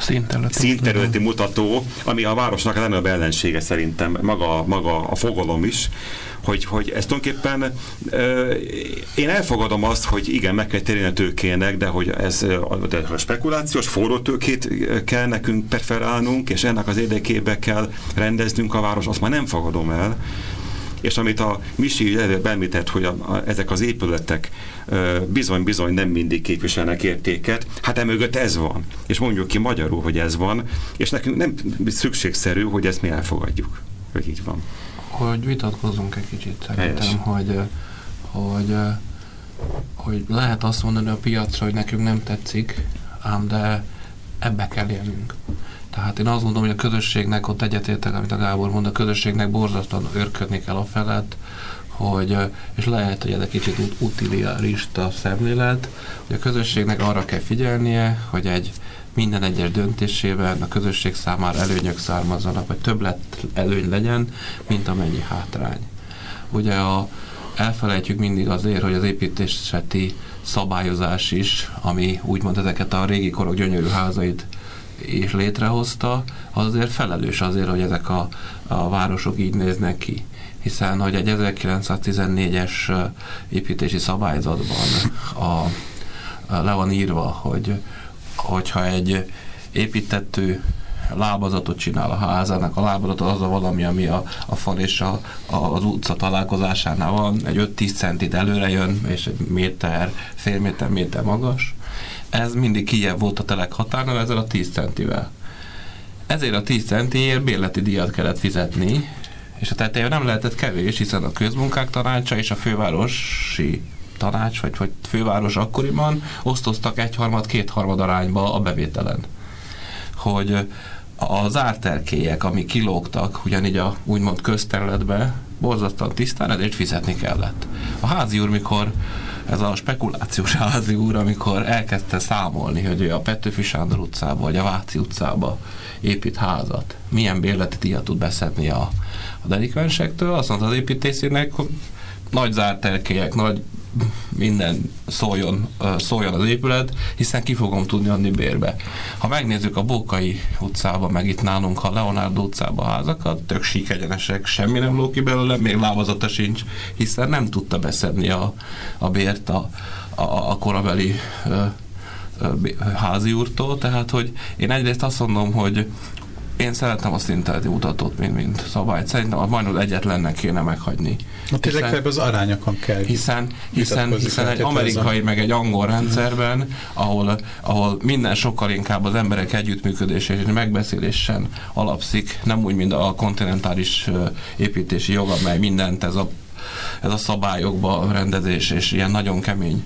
Színterületi, Színterületi mutató, ami a városnak a legnagyobb ellensége szerintem, maga, maga a fogalom is, hogy, hogy ez tulajdonképpen én elfogadom azt, hogy igen, meg kell térni a tőkének, de hogy ez de a spekulációs forró tőkét kell nekünk preferálnunk, és ennek az érdekébe kell rendeznünk a város, azt már nem fogadom el, és amit a Misi említett, hogy a, a, ezek az épületek bizony-bizony nem mindig képviselnek értéket, hát emögött ez van. És mondjuk ki magyarul, hogy ez van, és nekünk nem szükségszerű, hogy ezt mi elfogadjuk, hogy így van. Hogy vitatkozzunk egy kicsit szerintem, hogy, hogy, hogy lehet azt mondani a piacra, hogy nekünk nem tetszik, ám de ebbe kell élnünk. Tehát én azt mondom, hogy a közösségnek, ott egyetértek, amit a Gábor mond, a közösségnek borzasztóan őrködni kell a felett, hogy, és lehet, hogy ez egy kicsit ut utilitarista szemlélet, hogy a közösségnek arra kell figyelnie, hogy egy minden egyes döntésében a közösség számára előnyök származzanak, vagy többlet előny legyen, mint amennyi hátrány. Ugye a, elfelejtjük mindig azért, hogy az építészeti szabályozás is, ami úgymond ezeket a régi korok gyönyörű házait és létrehozta, az azért felelős azért, hogy ezek a, a városok így néznek ki. hiszen hogy egy 1914-es építési szabályzatban a, a le van írva, hogy hogyha egy építettő lábazatot csinál a házának. A lábazat az a valami, ami a, a fal és a, a, az utca találkozásánál van. Egy 5-10 centit előre jön, és egy méter, fél méter, méter magas. Ez mindig kijebb volt a telek határnál ezzel a 10 centivel. Ezért a 10 centiért bérleti díjat kellett fizetni, és a teteje nem lehetett kevés, hiszen a közmunkák tanácsa és a fővárosi tanács, vagy, vagy főváros akkoriban osztoztak egyharmad, kétharmad arányba a bevételen. Hogy az árterkélyek, ami kilógtak ugyanígy a úgymond közterületbe, borzasztóan tisztán, ezért fizetni kellett. A házi úr, mikor ez a spekulációs házi úr, amikor elkezdte számolni, hogy ő a Petőfi Sándor utcába, vagy a Váci utcába épít házat, milyen bérleti díjat tud beszedni a, a delikvensektől, azt mondta az építészének, hogy nagy zárterkélyek, nagy minden szóljon, szóljon az épület, hiszen ki fogom tudni adni bérbe. Ha megnézzük a Bókai utcában, meg itt nálunk a Leonardo utcában házakat, tök sík egyenesek, semmi nem ló belőle, még lávazata sincs, hiszen nem tudta beszedni a, a bért a, a, a korabeli házi úrtól, tehát hogy én egyrészt azt mondom, hogy én szeretem a szinteleti mutatót, mint, mint szabályt. Szerintem a majdnem egyetlennek kéne meghagyni. Na tényleg az arányokon kell. Hiszen, hiszen, hiszen egy amerikai, meg egy angol rendszerben, ahol, ahol minden sokkal inkább az emberek együttműködése és megbeszélésen alapszik, nem úgy, mint a kontinentális építési jog, amely mindent ez a, ez a szabályokba rendezés és ilyen nagyon kemény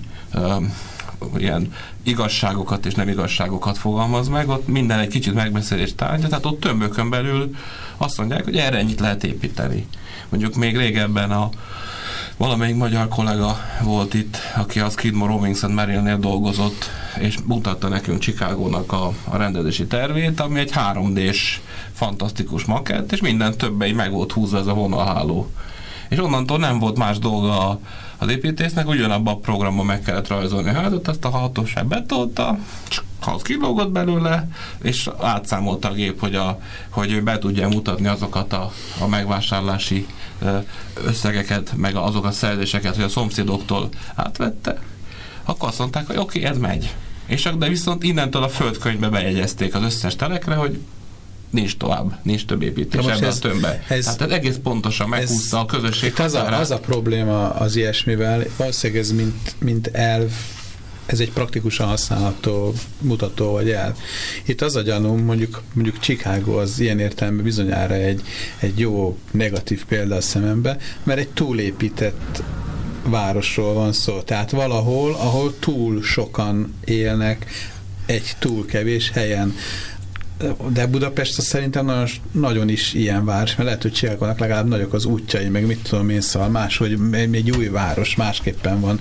ilyen igazságokat és nem igazságokat fogalmaz meg, ott minden egy kicsit megbeszélés tárgya, tehát ott tömbökön belül azt mondják, hogy erre ennyit lehet építeni. Mondjuk még régebben a valamelyik magyar kollega volt itt, aki a Skidmore Robinson Merrill-nél dolgozott, és mutatta nekünk Chicagónak a, a rendezési tervét, ami egy 3D-s fantasztikus makett, és minden többen meg volt húzva ez a vonalháló. És onnantól nem volt más dolga az építésznek ugyanabban a programban meg kellett rajzolni a házat, azt a hatóság betolta, az kilógott belőle, és átszámolta a gép, hogy, a, hogy be tudja mutatni azokat a, a megvásárlási összegeket, meg azokat a szerzéseket, hogy a szomszédoktól átvette, akkor azt mondták, hogy oké, okay, ez megy. És de viszont innentől a földkönyvbe bejegyezték az összes telekre, hogy nincs tovább, nincs több építés ebben ez, a tömbbe. Ez, Tehát ez egész pontosan meghúzza ez, a közösség. Az a, az a probléma az ilyesmivel, valószínűleg ez mint, mint elv, ez egy praktikusan használható mutató vagy elv. Itt az a gyanúm, mondjuk, mondjuk Chicago az ilyen értelemben bizonyára egy, egy jó negatív példa a szemembe, mert egy túlépített városról van szó. Tehát valahol, ahol túl sokan élnek, egy túl kevés helyen de Budapest szerintem nagyon, nagyon is ilyen város, mert lehet, hogy Csillagonak legalább nagyok az útjai, meg mit tudom én, szóval más, hogy egy új város másképpen van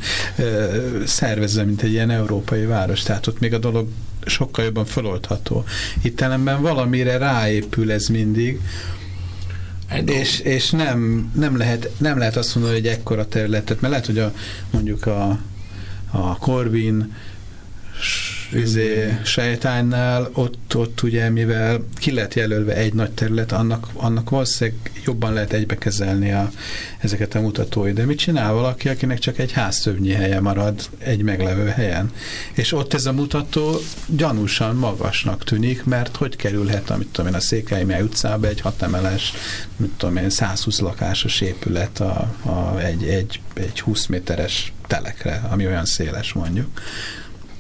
szervezve, mint egy ilyen európai város, tehát ott még a dolog sokkal jobban feloldható. Itt ellenben valamire ráépül ez mindig, és, és nem, nem, lehet, nem lehet azt mondani, hogy ekkora területet, mert lehet, hogy a, mondjuk a, a Corvin izé, sejtánynál, ott, ott ugye, mivel ki lehet jelölve egy nagy terület, annak, annak valószínűleg jobban lehet egybekezelni a, ezeket a mutatói. De mit csinál valaki, akinek csak egy házszövnyi helye marad egy meglevő helyen? És ott ez a mutató gyanúsan magasnak tűnik, mert hogy kerülhet, amit tudom én, a Székely utcába egy hatemeles, mit tudom én, 120 lakásos épület a, a, egy, egy, egy 20 méteres telekre, ami olyan széles mondjuk.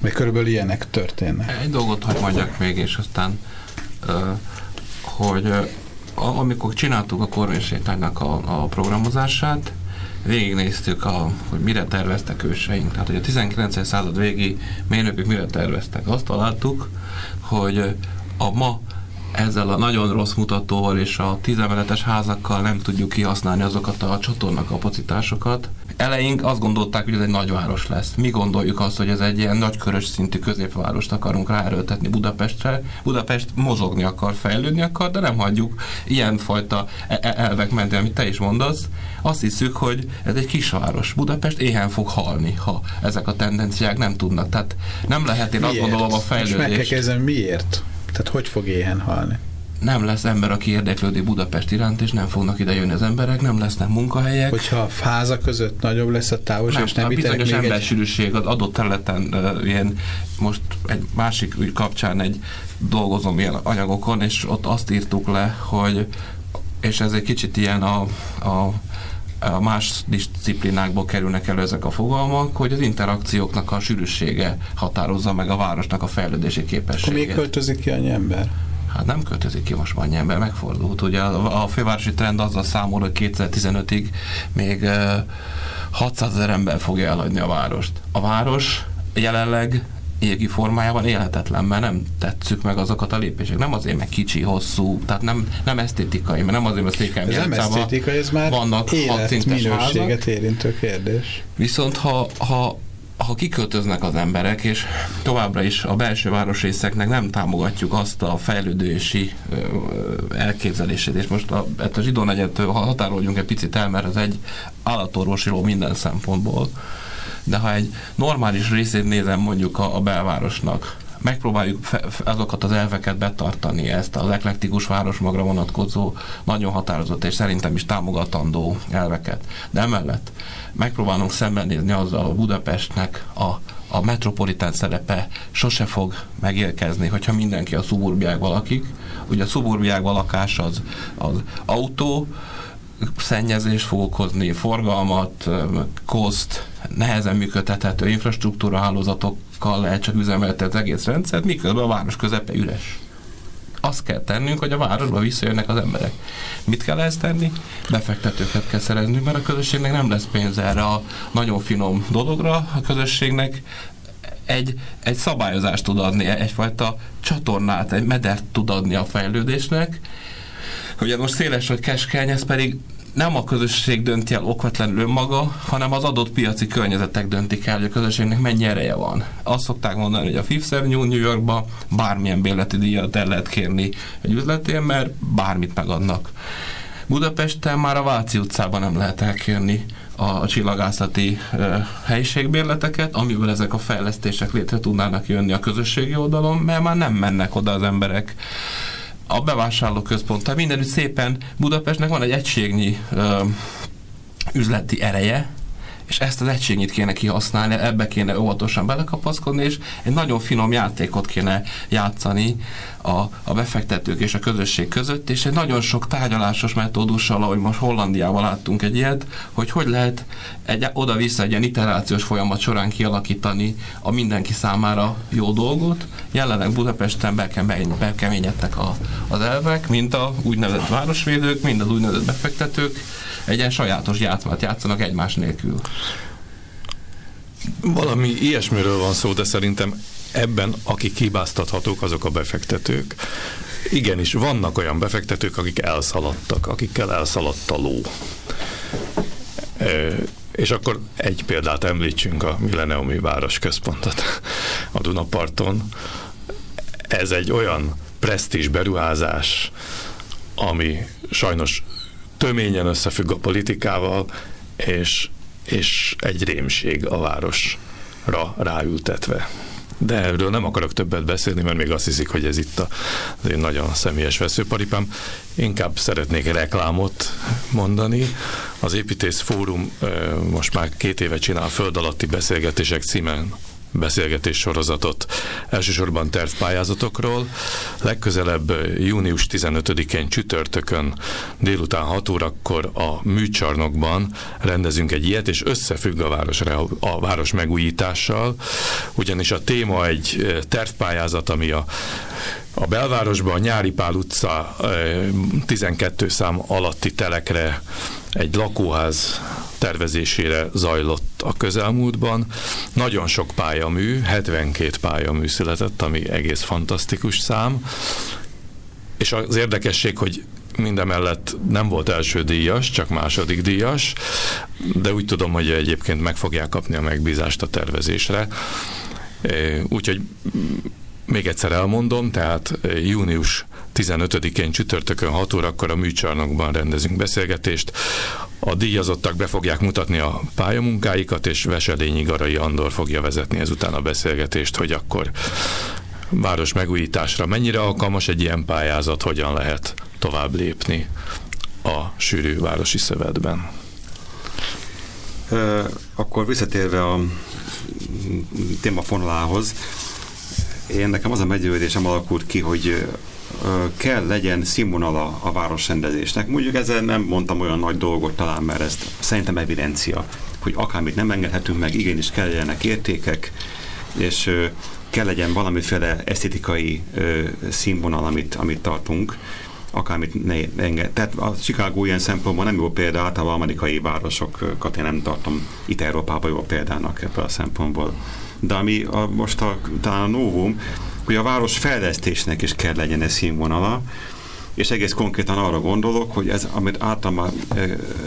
Még körülbelül ilyenek történnek. Egy dolgot hogy mondjak még, és aztán, hogy amikor csináltuk a korvénysétánynak a, a programozását, végignéztük, a, hogy mire terveztek őseink. Tehát, hogy a 19. század végi mérnökök mire terveztek. Azt találtuk, hogy a ma ezzel a nagyon rossz mutatóval és a tízemeletes házakkal nem tudjuk kihasználni azokat a csatorna kapacitásokat. Eleink azt gondolták, hogy ez egy nagyváros lesz. Mi gondoljuk azt, hogy ez egy ilyen nagykörös szintű középvárost akarunk ráerőltetni Budapestre. Budapest mozogni akar, fejlődni akar, de nem hagyjuk ilyenfajta e- e- elvek mentén, amit te is mondasz. Azt hiszük, hogy ez egy kisváros. Budapest éhen fog halni, ha ezek a tendenciák nem tudnak. Tehát nem lehet, én miért? azt gondolom a fejlődés. Most meg kell kezdeni, miért? Tehát hogy fog éhen halni? nem lesz ember, aki érdeklődik Budapest iránt, és nem fognak ide jönni az emberek, nem lesznek munkahelyek. Hogyha a fáza között nagyobb lesz a távolság, és nem a bizonyos még embersűrűség az adott területen uh, ilyen, most egy másik ügy kapcsán egy dolgozom ilyen anyagokon, és ott azt írtuk le, hogy és ez egy kicsit ilyen a, a a más disziplinákból kerülnek elő ezek a fogalmak, hogy az interakcióknak a sűrűsége határozza meg a városnak a fejlődési képességét. Akkor még költözik ki annyi ember? Hát nem költözik ki most annyi ember, megfordult. Ugye a, a fővárosi trend azzal számol, hogy 2015-ig még 600 ezer ember fogja elhagyni a várost. A város jelenleg égi formájában élhetetlen, mert nem tetszük meg azokat a lépések. Nem azért, mert kicsi, hosszú, tehát nem, nem esztétikai, mert nem azért, mert székely Ez nem esztétikai, ez már vannak életminőséget érintő kérdés. Viszont ha, ha ha kiköltöznek az emberek, és továbbra is a belső városrészeknek nem támogatjuk azt a fejlődési elképzelését, és most a, hát a zsidó negyedtől határoljunk egy picit el, mert ez egy állatorvosiló minden szempontból, de ha egy normális részét nézem mondjuk a, a belvárosnak, megpróbáljuk fe, azokat az elveket betartani, ezt az eklektikus városmagra vonatkozó, nagyon határozott és szerintem is támogatandó elveket. De emellett megpróbálunk szembenézni azzal a Budapestnek a, a metropolitán szerepe sose fog megérkezni, hogyha mindenki a szuburbiákban lakik. Ugye a szuburbiákban lakás az, az autó, szennyezés fog okozni, forgalmat, koszt, nehezen működtethető infrastruktúra hálózatokkal lehet csak üzemeltetni az egész rendszert, miközben a város közepe üres. Azt kell tennünk, hogy a városba visszajönnek az emberek. Mit kell ezt tenni? Befektetőket kell szerezni, mert a közösségnek nem lesz pénz erre a nagyon finom dologra. A közösségnek egy, egy szabályozást tud adni, egyfajta csatornát, egy medert tud adni a fejlődésnek, Ugye most széles vagy keskeny, ez pedig nem a közösség dönti el okvetlenül önmaga, hanem az adott piaci környezetek döntik el, hogy a közösségnek mennyi ereje van. Azt szokták mondani, hogy a Fifth Avenue New Yorkba bármilyen bérleti díjat el lehet kérni egy üzletén, mert bármit megadnak. Budapesten már a Váci utcában nem lehet elkérni a csillagászati e, helyiségbérleteket, amiből ezek a fejlesztések létre tudnának jönni a közösségi oldalon, mert már nem mennek oda az emberek a bevásárlóközponttal mindenütt szépen Budapestnek van egy egységnyi ö, üzleti ereje, és ezt az egységnyit kéne kihasználni, ebbe kéne óvatosan belekapaszkodni, és egy nagyon finom játékot kéne játszani a, a befektetők és a közösség között, és egy nagyon sok tárgyalásos metódussal, ahogy most Hollandiában láttunk egy ilyet, hogy hogy lehet egy, oda-vissza egy ilyen iterációs folyamat során kialakítani a mindenki számára jó dolgot. Jelenleg Budapesten bekeményedtek a, az elvek, mint a úgynevezett városvédők, mind az úgynevezett befektetők, egy ilyen sajátos játszmát játszanak egymás nélkül. Valami ilyesmiről van szó, de szerintem ebben, akik hibáztathatók, azok a befektetők. Igenis, vannak olyan befektetők, akik elszaladtak, akikkel elszaladt a ló. És akkor egy példát említsünk a Milleniumi Városközpontot a Dunaparton. Ez egy olyan presztízs beruházás, ami sajnos töményen összefügg a politikával, és, és egy rémség a városra ráültetve. De erről nem akarok többet beszélni, mert még azt hiszik, hogy ez itt a, az én nagyon személyes veszőparipám. Inkább szeretnék reklámot mondani. Az Építész Fórum most már két éve csinál föld alatti beszélgetések címen beszélgetés sorozatot elsősorban tervpályázatokról. Legközelebb június 15-én csütörtökön délután 6 órakor a műcsarnokban rendezünk egy ilyet, és összefügg a város, a város megújítással, ugyanis a téma egy tervpályázat, ami a a belvárosban a Nyári Pál utca 12 szám alatti telekre egy lakóház tervezésére zajlott a közelmúltban. Nagyon sok pályamű, 72 pályamű született, ami egész fantasztikus szám. És az érdekesség, hogy mindemellett nem volt első díjas, csak második díjas, de úgy tudom, hogy egyébként meg fogják kapni a megbízást a tervezésre. Úgyhogy még egyszer elmondom, tehát június 15-én csütörtökön 6 órakor a műcsarnokban rendezünk beszélgetést. A díjazottak be fogják mutatni a pályamunkáikat, és Veselényi Garai Andor fogja vezetni ezután a beszélgetést, hogy akkor város megújításra mennyire alkalmas egy ilyen pályázat, hogyan lehet tovább lépni a sűrű városi szövetben. Akkor visszatérve a témafonalához, én nekem az a meggyőződésem alakult ki, hogy kell legyen színvonala a városrendezésnek. Mondjuk ezzel nem mondtam olyan nagy dolgot talán, mert ez szerintem evidencia, hogy akármit nem engedhetünk meg, igenis kell legyenek értékek, és kell legyen valamiféle esztétikai színvonal, amit, amit tartunk akármit ne enged. Tehát a Chicago ilyen szempontból nem jó példa, általában amerikai városokat én nem tartom itt Európában jó példának ebből a szempontból. De ami a, most a, talán a novum, hogy a város fejlesztésnek is kell legyen ez színvonala, és egész konkrétan arra gondolok, hogy ez, amit általában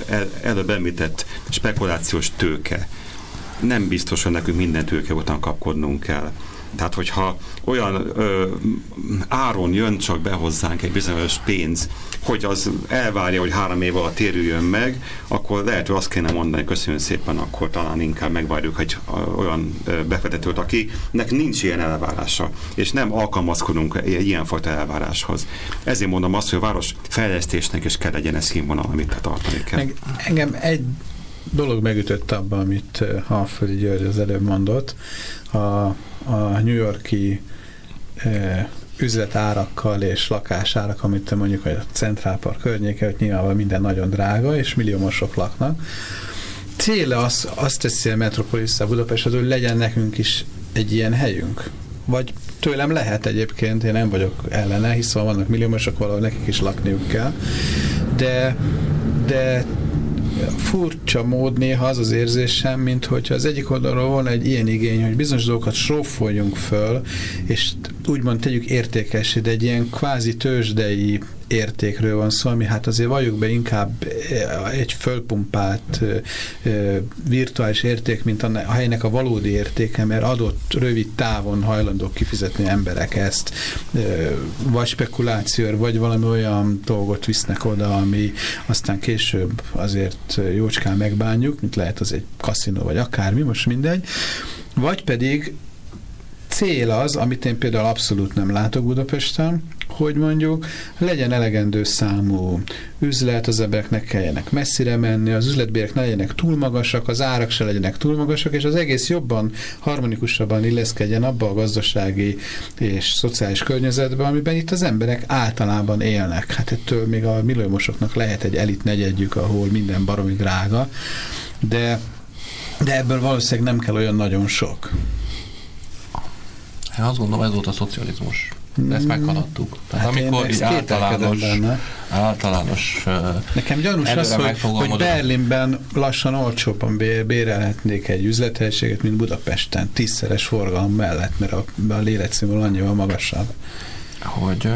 el, előbb említett spekulációs tőke, nem biztos, hogy nekünk minden tőke után kapkodnunk kell. Tehát, hogyha olyan ö, áron jön csak be hozzánk egy bizonyos pénz, hogy az elvárja, hogy három év alatt térüljön meg, akkor lehet, hogy azt kéne mondani, köszönöm szépen, akkor talán inkább megvárjuk egy olyan befektetőt, akinek nincs ilyen elvárása, és nem alkalmazkodunk egy ilyenfajta elváráshoz. Ezért mondom azt, hogy a város fejlesztésnek is kell legyen ez színvonal, amit tartani kell. Meg engem egy dolog megütött abban, amit Halföldi György az előbb mondott, a, a New Yorki e, üzletárakkal és lakásárak, amit te mondjuk, a Central Park környéke, hogy nyilvánvalóan minden nagyon drága, és milliómosok laknak. Céle az, azt teszi a Metropolis a Budapest, hogy legyen nekünk is egy ilyen helyünk. Vagy tőlem lehet egyébként, én nem vagyok ellene, hiszen vannak milliómosok, valahol nekik is lakniuk kell, de, de furcsa mód néha az az érzésem, mint hogyha az egyik oldalról volna egy ilyen igény, hogy bizonyos dolgokat srófoljunk föl, és úgymond tegyük értékesé, egy ilyen kvázi tőzsdei értékről van szó, ami hát azért valljuk be inkább eh, egy fölpumpált eh, eh, virtuális érték, mint a helynek a valódi értéke, mert adott rövid távon hajlandók kifizetni emberek ezt, vagy spekuláció, vagy valami olyan dolgot visznek oda, ami aztán később azért jócskán megbánjuk, mint lehet az egy kaszinó, vagy akármi, most mindegy, vagy pedig cél az, amit én például abszolút nem látok Budapesten, hogy mondjuk legyen elegendő számú üzlet, az emberek kelljenek messzire menni, az üzletbérek ne legyenek túl magasak, az árak se legyenek túl magasak, és az egész jobban, harmonikusabban illeszkedjen abba a gazdasági és szociális környezetbe, amiben itt az emberek általában élnek. Hát ettől még a milliómosoknak lehet egy elit negyedjük, ahol minden baromi drága, de, de ebből valószínűleg nem kell olyan nagyon sok. Én azt gondolom, ez volt a szocializmus. De ezt meghaladtuk. Tehát hát amikor így általános, általános Nekem gyanús az, hogy, hogy Berlinben lassan olcsóban bérelhetnék egy üzlethelyiséget, mint Budapesten, tízszeres forgalom mellett, mert a, a léletszínvonal annyival magasabb. Hogy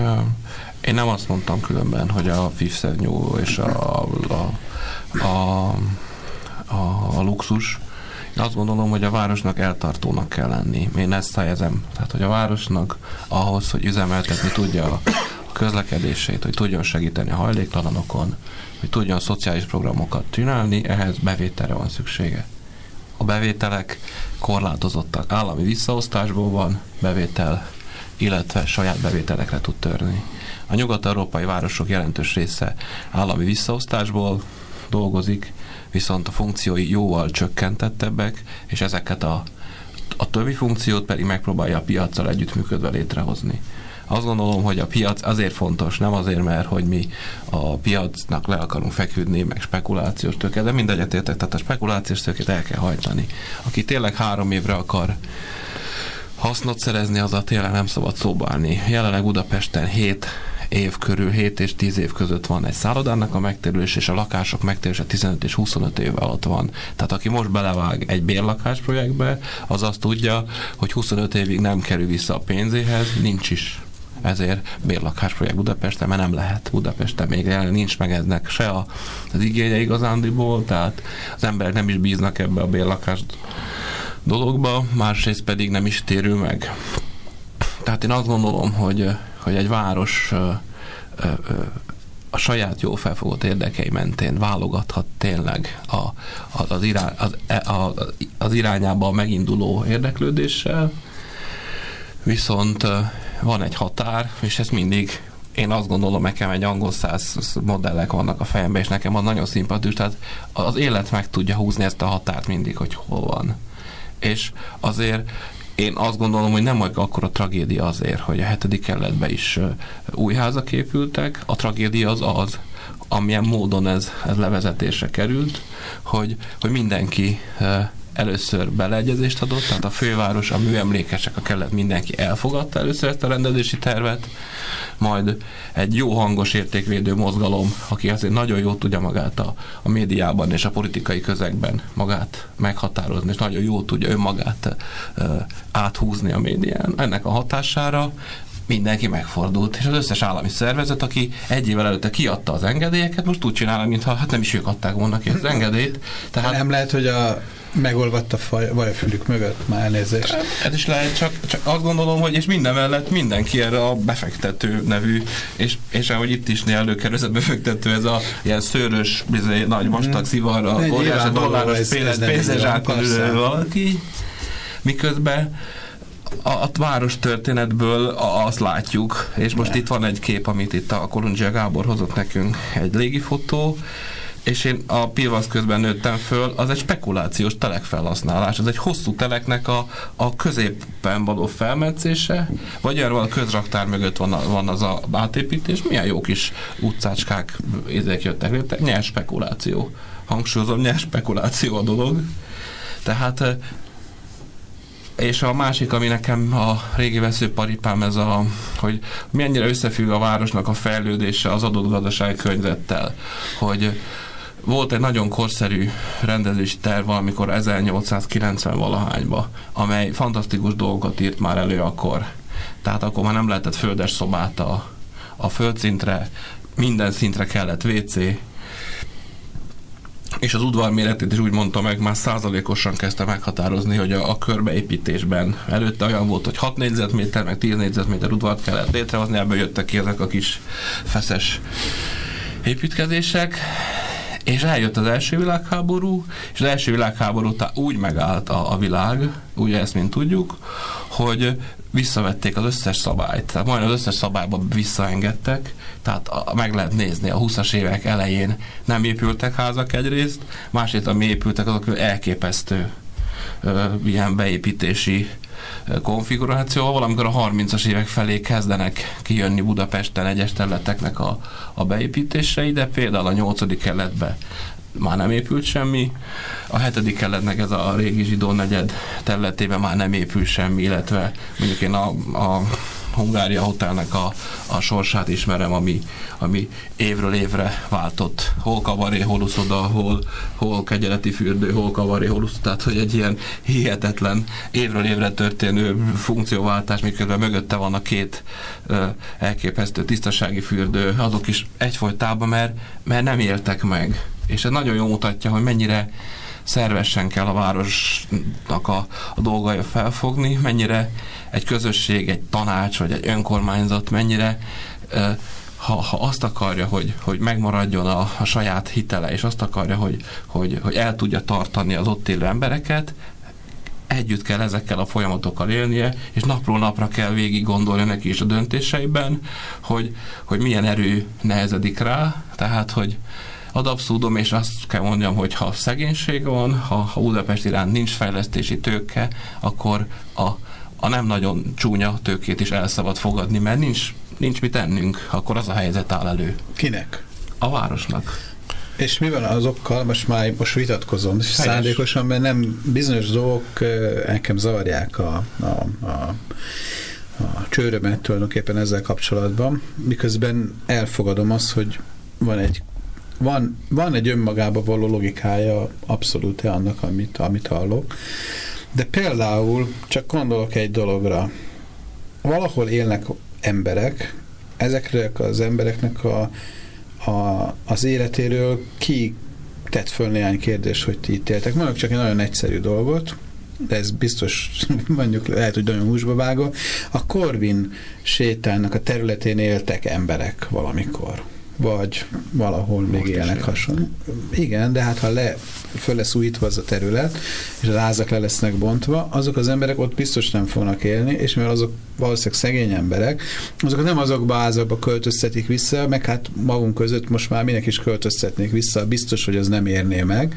én nem azt mondtam különben, hogy a Fifth Avenue és a, a, a, a, a luxus azt gondolom, hogy a városnak eltartónak kell lenni. Én ezt helyezem. Tehát, hogy a városnak ahhoz, hogy üzemeltetni tudja a közlekedését, hogy tudjon segíteni a hajléktalanokon, hogy tudjon szociális programokat csinálni, ehhez bevételre van szüksége. A bevételek korlátozottak. Állami visszaosztásból van bevétel, illetve saját bevételekre tud törni. A nyugat-európai városok jelentős része állami visszaosztásból dolgozik, viszont a funkciói jóval csökkentettebbek, és ezeket a, a többi funkciót pedig megpróbálja a piaccal együttműködve létrehozni. Azt gondolom, hogy a piac azért fontos, nem azért, mert hogy mi a piacnak le akarunk feküdni, meg spekulációs tőke, de mindegyet értek, tehát a spekulációs tőkét el kell hajtani. Aki tényleg három évre akar hasznot szerezni, az a tényleg nem szabad szóba állni. Jelenleg Budapesten 7 év körül, 7 és 10 év között van egy szállodának a megtérülés, és a lakások megtérülése 15 és 25 év alatt van. Tehát aki most belevág egy bérlakás projektbe, az azt tudja, hogy 25 évig nem kerül vissza a pénzéhez, nincs is ezért bérlakásprojekt Budapesten, mert nem lehet Budapesten még nincs meg eznek se a, az igénye igazándiból, tehát az emberek nem is bíznak ebbe a bérlakás dologba, másrészt pedig nem is térül meg. Tehát én azt gondolom, hogy hogy egy város a saját jó felfogott érdekei mentén válogathat tényleg a, az, az, irány, az, e, az irányába meginduló érdeklődéssel, viszont van egy határ, és ez mindig én azt gondolom, nekem egy angol száz modellek vannak a fejemben, és nekem az nagyon szimpatikus, tehát az élet meg tudja húzni ezt a határt mindig, hogy hol van. És azért én azt gondolom, hogy nem akkor a tragédia azért, hogy a hetedik kerületben is új házak épültek, a tragédia az az, amilyen módon ez, ez levezetésre került, hogy, hogy mindenki először beleegyezést adott, tehát a főváros, a műemlékesek, a kellett mindenki elfogadta először ezt a rendezési tervet, majd egy jó hangos értékvédő mozgalom, aki azért nagyon jól tudja magát a, a médiában és a politikai közegben magát meghatározni, és nagyon jól tudja önmagát uh, áthúzni a médián. Ennek a hatására mindenki megfordult, és az összes állami szervezet, aki egy évvel előtte kiadta az engedélyeket, most úgy csinál, mintha hát nem is ők adták volna ki az engedélyt. Tehát nem lehet, hogy a megolvadt a faj, vaj a fülük mögött, már elnézést. Ez is lehet, csak, csak azt gondolom, hogy és minden mellett mindenki erre a befektető nevű, és, és ahogy itt is előkerül, ez a befektető, ez a ilyen szőrös, bizony, nagy vastag mm. szivarra, óriási dolláros pénz, pénzes valaki, miközben a, a város történetből azt látjuk, és most ne. itt van egy kép, amit itt a Kolundzsia Gábor hozott nekünk, egy légifotó, és én a Pilvasz közben nőttem föl, az egy spekulációs telekfelhasználás, az egy hosszú teleknek a, a középen való felmetszése, vagy arról a közraktár mögött van, a, van az a átépítés, milyen jó kis utcácskák ezek jöttek, jöttek, nyers spekuláció. Hangsúlyozom, nyers spekuláció a dolog. Tehát és a másik, ami nekem a régi veszőparipám, ez a, hogy mennyire összefügg a városnak a fejlődése az adott gazdasági környezettel, hogy volt egy nagyon korszerű rendezési terv valamikor 1890 valahányba, amely fantasztikus dolgokat írt már elő akkor. Tehát akkor már nem lehetett földes szobát a, a földszintre, minden szintre kellett WC, és az udvar méretét is úgy mondta meg, már százalékosan kezdte meghatározni, hogy a, a körbeépítésben. Előtte olyan volt, hogy 6 négyzetméter, meg 10 négyzetméter udvart kellett létrehozni, ebből jöttek ki ezek a kis feszes építkezések, és eljött az első világháború, és az első világháború után úgy megállt a, a világ, ugye ezt mint tudjuk, hogy visszavették az összes szabályt, tehát majdnem az összes szabályba visszaengedtek, tehát a, meg lehet nézni, a 20-as évek elején nem épültek házak egyrészt, másrészt ami épültek, azok elképesztő ö, ilyen beépítési konfiguráció, valamikor a 30-as évek felé kezdenek kijönni Budapesten egyes területeknek a, a beépítései, de például a 8. keletbe már nem épült semmi, a hetedik keletnek ez a régi zsidó negyed területében már nem épül semmi, illetve mondjuk én a, a Hungária Hotelnek a, a sorsát ismerem, ami, ami évről évre váltott. Hol kavaré, hol uszoda, hol, hol kegyeleti fürdő, hol kavaré, hol uszoda. Tehát, hogy egy ilyen hihetetlen évről évre történő funkcióváltás, miközben mögötte van a két ö, elképesztő tisztasági fürdő, azok is egyfolytában, mert, mert nem éltek meg. És ez nagyon jól mutatja, hogy mennyire szervesen kell a városnak a, a dolgai felfogni, mennyire egy közösség, egy tanács, vagy egy önkormányzat mennyire ha, ha azt akarja, hogy, hogy megmaradjon a, a saját hitele, és azt akarja, hogy, hogy, hogy el tudja tartani az ott élő embereket, együtt kell ezekkel a folyamatokkal élnie, és napról napra kell végig gondolni neki is a döntéseiben, hogy, hogy milyen erő nehezedik rá, tehát, hogy, ad abszurdum, és azt kell mondjam, hogy ha szegénység van, ha, ha Budapest iránt nincs fejlesztési tőke, akkor a, a nem nagyon csúnya tőkét is el szabad fogadni, mert nincs, nincs mit tennünk, akkor az a helyzet áll elő. Kinek? A városnak. És mi van azokkal, most már most vitatkozom, és szándékosan, mert nem bizonyos dolgok nekem zavarják a, a, a, a csőrömet tulajdonképpen ezzel kapcsolatban, miközben elfogadom azt, hogy van egy van, van egy önmagába való logikája abszolút annak, amit, amit hallok. De például csak gondolok egy dologra. Valahol élnek emberek, ezekre az embereknek a, a, az életéről ki tett föl néhány kérdés, hogy ti itt éltek. Mondok csak egy nagyon egyszerű dolgot, de ez biztos mondjuk lehet, hogy nagyon húsba vágó. A Korvin sétálnak a területén éltek emberek valamikor vagy valahol még Most élnek él. hasonló. Igen, de hát ha le, föl lesz újítva az a terület, és az házak le lesznek bontva, azok az emberek ott biztos nem fognak élni, és mivel azok valószínűleg szegény emberek, azokat nem azokba a házakba költöztetik vissza, meg hát magunk között most már minek is költöztetnék vissza, biztos, hogy az nem érné meg.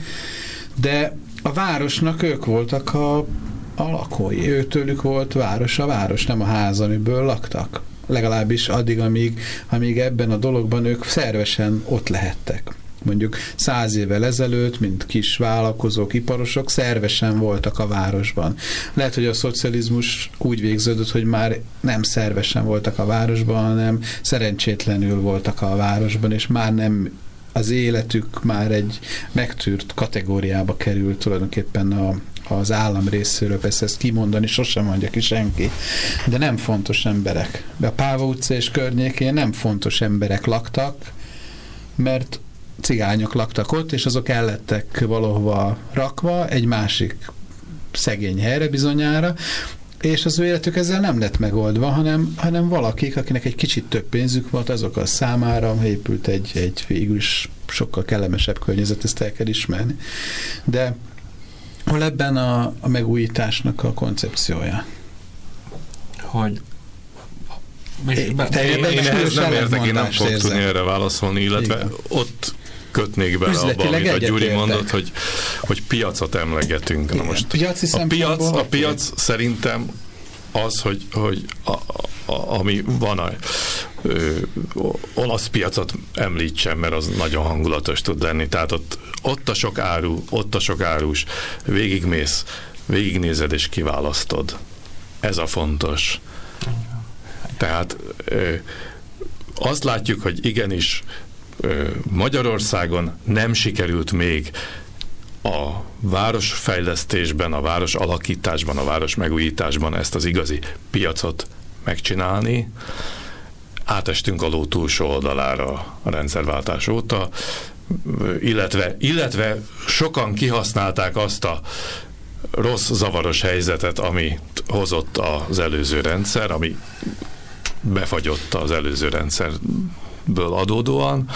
De a városnak ők voltak a, a lakói, őtőlük volt város a város, nem a ház, amiből laktak. Legalábbis addig, amíg, amíg ebben a dologban ők szervesen ott lehettek. Mondjuk száz évvel ezelőtt, mint kis vállalkozók, iparosok, szervesen voltak a városban. Lehet, hogy a szocializmus úgy végződött, hogy már nem szervesen voltak a városban, hanem szerencsétlenül voltak a városban, és már nem az életük már egy megtűrt kategóriába került tulajdonképpen a, az állam részéről, persze ezt kimondani sosem mondja ki senki, de nem fontos emberek. A Páva utca és környékén nem fontos emberek laktak, mert cigányok laktak ott, és azok el lettek valahova rakva egy másik szegény helyre bizonyára, és az ő életük ezzel nem lett megoldva, hanem, hanem valakik, akinek egy kicsit több pénzük volt, azok a számára épült egy, egy végül is sokkal kellemesebb környezet, ezt el kell ismerni. De hol ebben a, a megújításnak a koncepciója? Hogy és É, be, te- Én, én ehhez nem értek, én nem fogok tudni erre válaszolni, illetve Igen. ott kötnék bele abba, amit a Gyuri egyetértek. mondott, hogy, hogy piacot emlegetünk. Na most Piaci a piac, a piac szerintem az, hogy, hogy a, a, ami van a ö, olasz piacot említsem, mert az nagyon hangulatos tud lenni. Tehát ott, ott a sok áru, ott a sok árus, végigmész, végignézed és kiválasztod. Ez a fontos. Tehát ö, azt látjuk, hogy igenis Magyarországon nem sikerült még a városfejlesztésben, a város alakításban, a város megújításban ezt az igazi piacot megcsinálni. Átestünk a ló túlsó oldalára a rendszerváltás óta, illetve, illetve sokan kihasználták azt a rossz, zavaros helyzetet, amit hozott az előző rendszer, ami befagyott az előző rendszerből adódóan,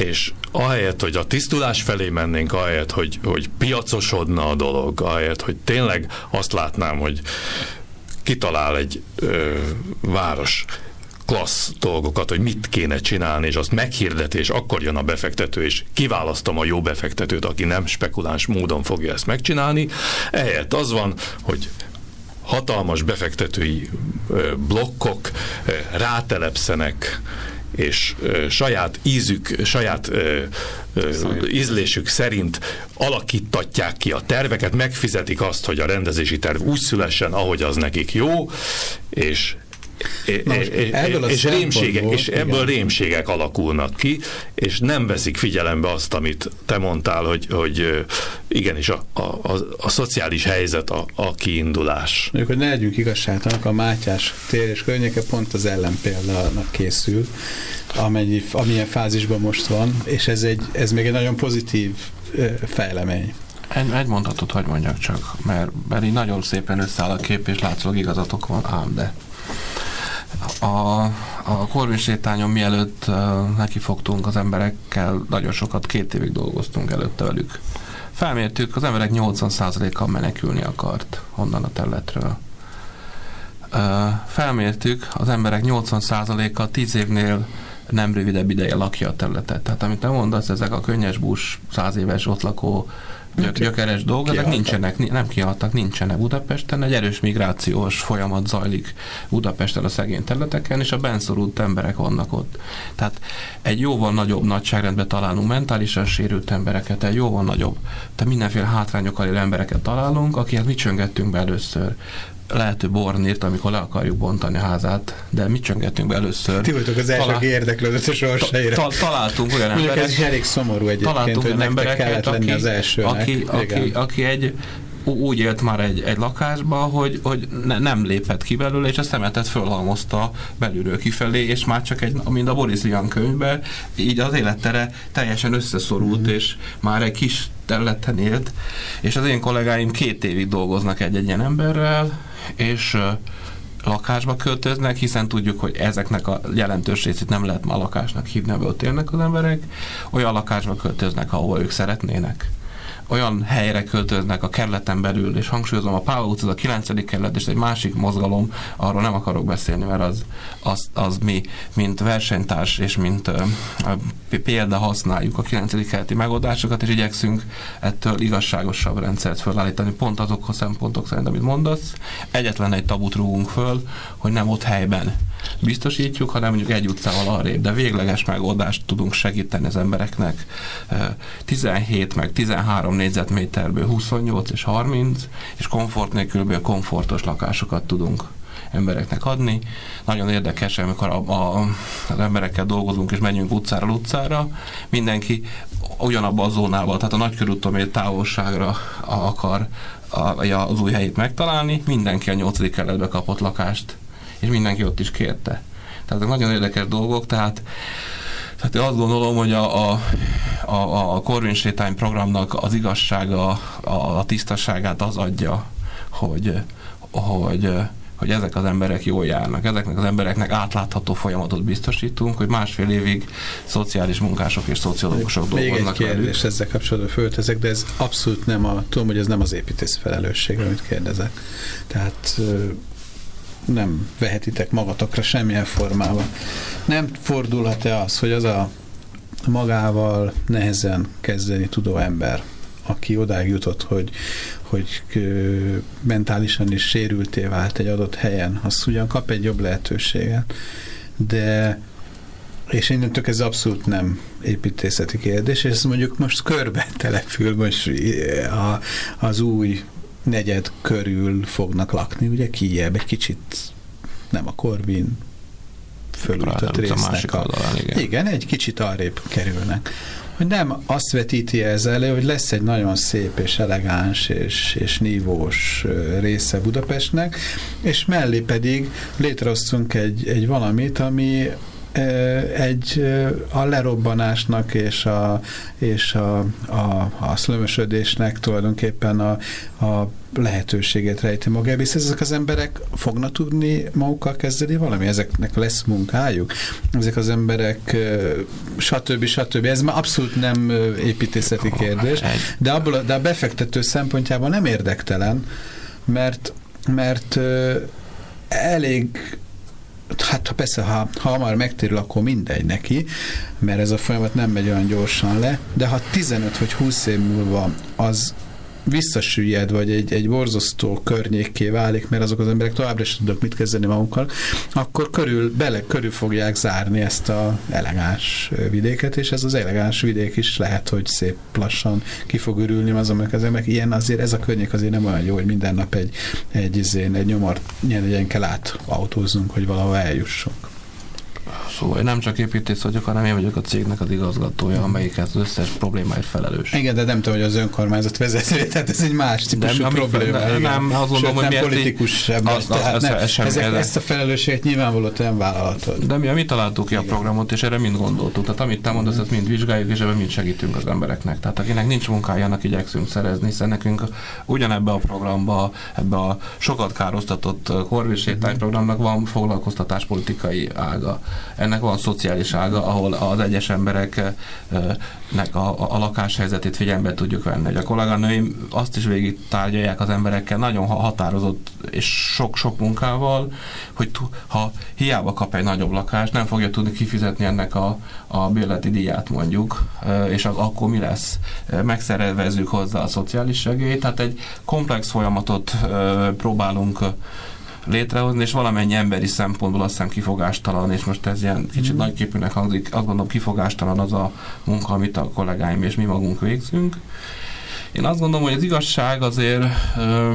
és ahelyett, hogy a tisztulás felé mennénk, ahelyett, hogy, hogy piacosodna a dolog, ahelyett, hogy tényleg azt látnám, hogy kitalál egy ö, város klassz dolgokat, hogy mit kéne csinálni, és azt meghirdeti, és akkor jön a befektető, és kiválasztom a jó befektetőt, aki nem spekuláns módon fogja ezt megcsinálni. Ehelyett az van, hogy hatalmas befektetői blokkok rátelepszenek és saját ízük, saját ízlésük szerint alakítatják ki a terveket, megfizetik azt, hogy a rendezési terv úgy szülessen, ahogy az nekik jó, és most ebből a és, rémségek, szempontból, és ebből igen. rémségek alakulnak ki, és nem veszik figyelembe azt, amit te mondtál, hogy, hogy igenis a, a, a, a szociális helyzet a, a kiindulás. Mondjuk, hogy ne legyünk igazságtalanok, a Mátyás tér és környéke pont az ellenpéldának készül, amennyi, amilyen fázisban most van, és ez, egy, ez még egy nagyon pozitív fejlemény. Egy, egy mondatot hagy mondjak csak, mert, mert így nagyon szépen összeáll a kép, és látszólag igazatok van, ám de. A, a Korvin sétányon mielőtt uh, nekifogtunk az emberekkel, nagyon sokat, két évig dolgoztunk előtte velük. Felmértük, az emberek 80%-a menekülni akart onnan a területről. Felmértük, az emberek 80%-a 10 évnél nem rövidebb ideje lakja a területet. Tehát amit te mondasz, ezek a könnyes bús, száz éves ott lakó gyök, gyökeres dolgok, ezek nincsenek, ni- nem kihaltak, nincsenek Budapesten. Egy erős migrációs folyamat zajlik Budapesten a szegény területeken, és a benszorult emberek vannak ott. Tehát egy jóval nagyobb nagyságrendben találunk mentálisan sérült embereket, egy jóval nagyobb, tehát mindenféle hátrányokkal élő embereket találunk, akiket mi csöngettünk be először lehető bornírt, amikor le akarjuk bontani a házát, de mit csöngettünk be először? Ti vagytok az első, Talál- aki érdeklődött a sorsaira. Ta- találtunk olyan Mondjuk ez embereket, elég szomorú egyébként, találtunk hogy nektek kellett embereket, lenni aki, az elsőnek. aki, aki, Igen. aki egy úgy élt már egy, egy lakásba, hogy, hogy ne, nem lépett ki belőle, és a szemetet fölhalmozta belülről kifelé, és már csak egy, mint a Boris Vian könyvben, így az élettere teljesen összeszorult, Mhm. és már egy kis területen élt, és az én kollégáim két évig dolgoznak egy-egy ilyen emberrel, és lakásba költöznek, hiszen tudjuk, hogy ezeknek a jelentős részét nem lehet ma lakásnak hívni, ahol ott élnek az emberek, olyan lakásba költöznek, ahol ők szeretnének olyan helyre költöznek a kerületen belül, és hangsúlyozom, a Páva utca az a 9. kerület, és egy másik mozgalom, arról nem akarok beszélni, mert az, az, az mi, mint versenytárs és mint uh, példa használjuk a 9. kerületi megoldásokat, és igyekszünk ettől igazságosabb rendszert felállítani, pont azokhoz szempontok szerint, amit mondasz. Egyetlen egy tabut rúgunk föl, hogy nem ott helyben biztosítjuk, hanem mondjuk egy utcával arrébb, de végleges megoldást tudunk segíteni az embereknek. 17 meg 13 négyzetméterből 28 és 30, és komfort nélkülből komfortos lakásokat tudunk embereknek adni. Nagyon érdekes, amikor a, a, az emberekkel dolgozunk és megyünk utcára utcára, mindenki ugyanabban a zónában, tehát a nagykörúton távolságra akar az új helyét megtalálni, mindenki a nyolcadik kerületbe kapott lakást és mindenki ott is kérte. Tehát nagyon érdekes dolgok, tehát tehát én azt gondolom, hogy a, a, a, a Corvin sétány programnak az igazsága, a, a tisztaságát az adja, hogy, hogy, hogy ezek az emberek jól járnak. Ezeknek az embereknek átlátható folyamatot biztosítunk, hogy másfél évig szociális munkások és szociológusok dolgoznak Még egy kérdés velük. ezzel kapcsolatban föltezek, de ez abszolút nem a, tudom, hogy ez nem az építész felelősség, amit kérdezek. Tehát nem vehetitek magatokra semmilyen formában. Nem fordulhat-e az, hogy az a magával nehezen kezdeni tudó ember, aki odáig jutott, hogy, hogy mentálisan is sérülté vált egy adott helyen, az ugyan kap egy jobb lehetőséget, de és innentől ez abszolút nem építészeti kérdés, és ez mondjuk most körbe települ most a, az új negyed körül fognak lakni, ugye Kijebb, egy kicsit nem a Korvin fölültött résznek. A másik oldalán, igen. igen, egy kicsit arrébb kerülnek. Hogy nem azt vetíti ez elő, hogy lesz egy nagyon szép és elegáns és, és nívós része Budapestnek, és mellé pedig létrehoztunk egy, egy valamit, ami egy a lerobbanásnak és a, és a, a, a szlömösödésnek tulajdonképpen a, a lehetőséget rejti magába, és ezek az emberek fognak tudni magukkal kezdeni valami, ezeknek lesz munkájuk, ezek az emberek stb. stb. Ez már abszolút nem építészeti kérdés, de, abból, de a befektető szempontjából nem érdektelen, mert, mert elég hát persze, ha, ha már megtérül, akkor mindegy neki, mert ez a folyamat nem megy olyan gyorsan le, de ha 15 vagy 20 év múlva az visszasüllyed, vagy egy, egy borzasztó környékké válik, mert azok az emberek továbbra is tudnak mit kezdeni magukkal, akkor körül, bele, körül fogják zárni ezt a elegáns vidéket, és ez az elegáns vidék is lehet, hogy szép lassan ki fog ürülni az az emberek. Ilyen azért, ez a környék azért nem olyan jó, hogy minden nap egy, egy, izén, egy nyomor ilyen kell át autózzunk, hogy valahol eljussunk. Szóval én nem csak építész vagyok, hanem én vagyok a cégnek az igazgatója, amelyik az összes problémáért felelős. Igen, de nem tudom, hogy az önkormányzat vezető, tehát ez egy más típusú de, probléma. De, nem, azt gondolom, hogy nem politikus sem. Az, tehát az, nem, ez sem ezek, ezt a felelősséget nyilvánvalóan nem vállalhatod. De mi, mi találtuk ki a programot, és erre mind gondoltuk. Tehát amit te mondasz, ezt mind vizsgáljuk, és ebben mind segítünk az embereknek. Tehát akinek nincs munkája, annak igyekszünk szerezni, hiszen nekünk ugyanebbe a programba, ebbe a sokat károsztatott korvisétány programnak van foglalkoztatáspolitikai ága ennek van szociális ága, ahol az egyes embereknek a, a, a lakáshelyzetét figyelembe tudjuk venni. Hogy a kolléganőim azt is végig tárgyalják az emberekkel nagyon határozott és sok-sok munkával, hogy ha hiába kap egy nagyobb lakást, nem fogja tudni kifizetni ennek a, a bérleti díját mondjuk, és az, akkor mi lesz? Megszervezzük hozzá a szociális segélyt, tehát egy komplex folyamatot próbálunk létrehozni, és valamennyi emberi szempontból azt hiszem kifogástalan, és most ez ilyen kicsit mm. nagyképűnek hangzik, azt gondolom kifogástalan az a munka, amit a kollégáim és mi magunk végzünk. Én azt gondolom, hogy az igazság azért ö,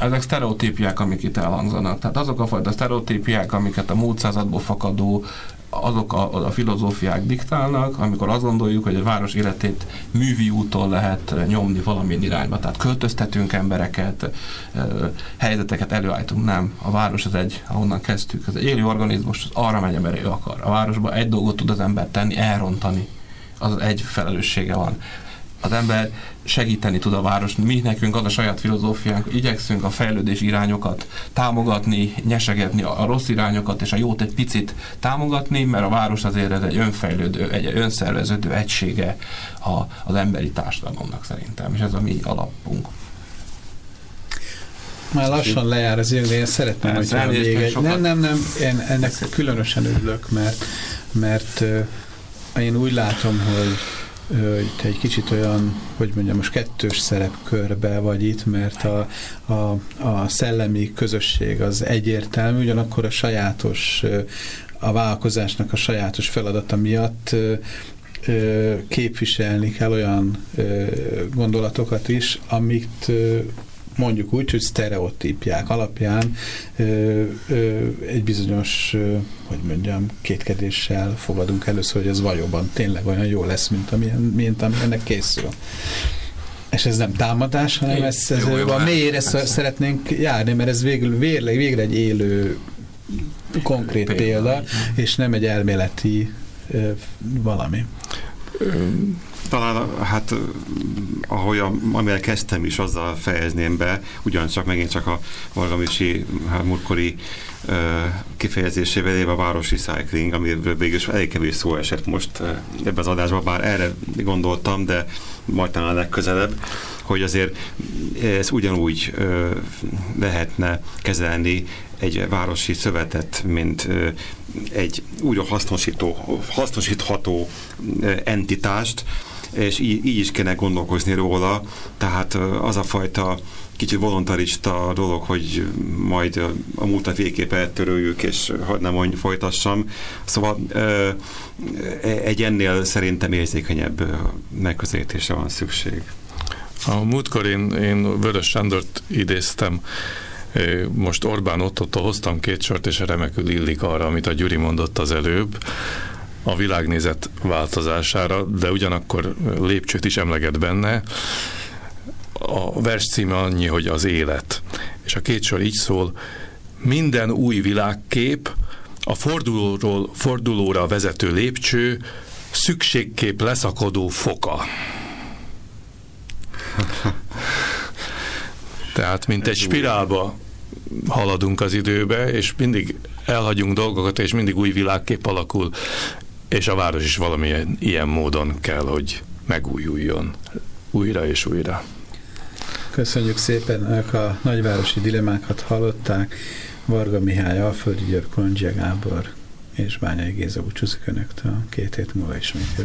ezek sztereotípiák, amik itt elhangzanak. Tehát azok a fajta sztereotípiák, amiket a múlt századból fakadó azok a, a filozófiák diktálnak, amikor azt gondoljuk, hogy a város életét művi úton lehet nyomni valamilyen irányba. Tehát költöztetünk embereket, helyzeteket előállítunk. Nem. A város az egy, ahonnan kezdtük, ez egy élő organizmus, arra megy, amire ő akar. A városban egy dolgot tud az ember tenni, elrontani. Az egy felelőssége van az ember segíteni tud a város. Mi nekünk az a saját filozófiánk, igyekszünk a fejlődés irányokat támogatni, nyesegetni a rossz irányokat, és a jót egy picit támogatni, mert a város azért ez egy önfejlődő, egy önszerveződő egysége a, az emberi társadalomnak szerintem, és ez a mi alapunk. Már lassan lejár az idő, de én szeretném, hogy még egy... Nem, nem, nem, én ennek különösen örülök, mert, mert uh, én úgy látom, hogy te egy kicsit olyan, hogy mondjam, most kettős szerepkörbe vagy itt, mert a, a, a szellemi közösség az egyértelmű, ugyanakkor a sajátos, a vállalkozásnak a sajátos feladata miatt képviselni kell olyan gondolatokat is, amit mondjuk úgy, hogy sztereotípják alapján ö, ö, egy bizonyos, ö, hogy mondjam, kétkedéssel fogadunk először, hogy ez valóban tényleg olyan jó lesz, mint, amilyen, mint ami ennek készül. És ez nem támadás, hanem ez, ez jó, jó, a mélyére szeretnénk járni, mert ez végül, végre, végre egy élő konkrét példa, példa és nem egy elméleti ö, valami talán, hát ahogy a, amivel kezdtem is, azzal fejezném be, ugyancsak megint csak a Vargamisi hát, múltkori kifejezésével éve a városi cycling, amiről végül elég kevés szó esett most ebben az adásban, bár erre gondoltam, de majd talán legközelebb, hogy azért ez ugyanúgy lehetne kezelni egy városi szövetet, mint egy úgy hasznosító, hasznosítható entitást, és így, így is kéne gondolkozni róla, tehát az a fajta kicsit voluntarista dolog, hogy majd a múltat végképp eltöröljük, és hadd nem mondj, folytassam. Szóval egy ennél szerintem érzékenyebb megközelítésre van szükség. A múltkor én, én Vörös Sándort idéztem, most Orbán ott hoztam két sort, és remekül illik arra, amit a Gyuri mondott az előbb, a világnézet változására, de ugyanakkor lépcsőt is emleget benne. A vers címe annyi, hogy az élet. És a két sor így szól, minden új világkép, a fordulóról fordulóra vezető lépcső, szükségkép leszakadó foka. Tehát, mint egy spirálba haladunk az időbe, és mindig elhagyunk dolgokat, és mindig új világkép alakul, és a város is valamilyen ilyen módon kell, hogy megújuljon újra és újra. Köszönjük szépen, ők a nagyvárosi dilemákat hallották. Varga Mihály, Alföldi György, Kolondzsia Gábor és Bányai Géza búcsúzik Önöktől. Két hét múlva ismét.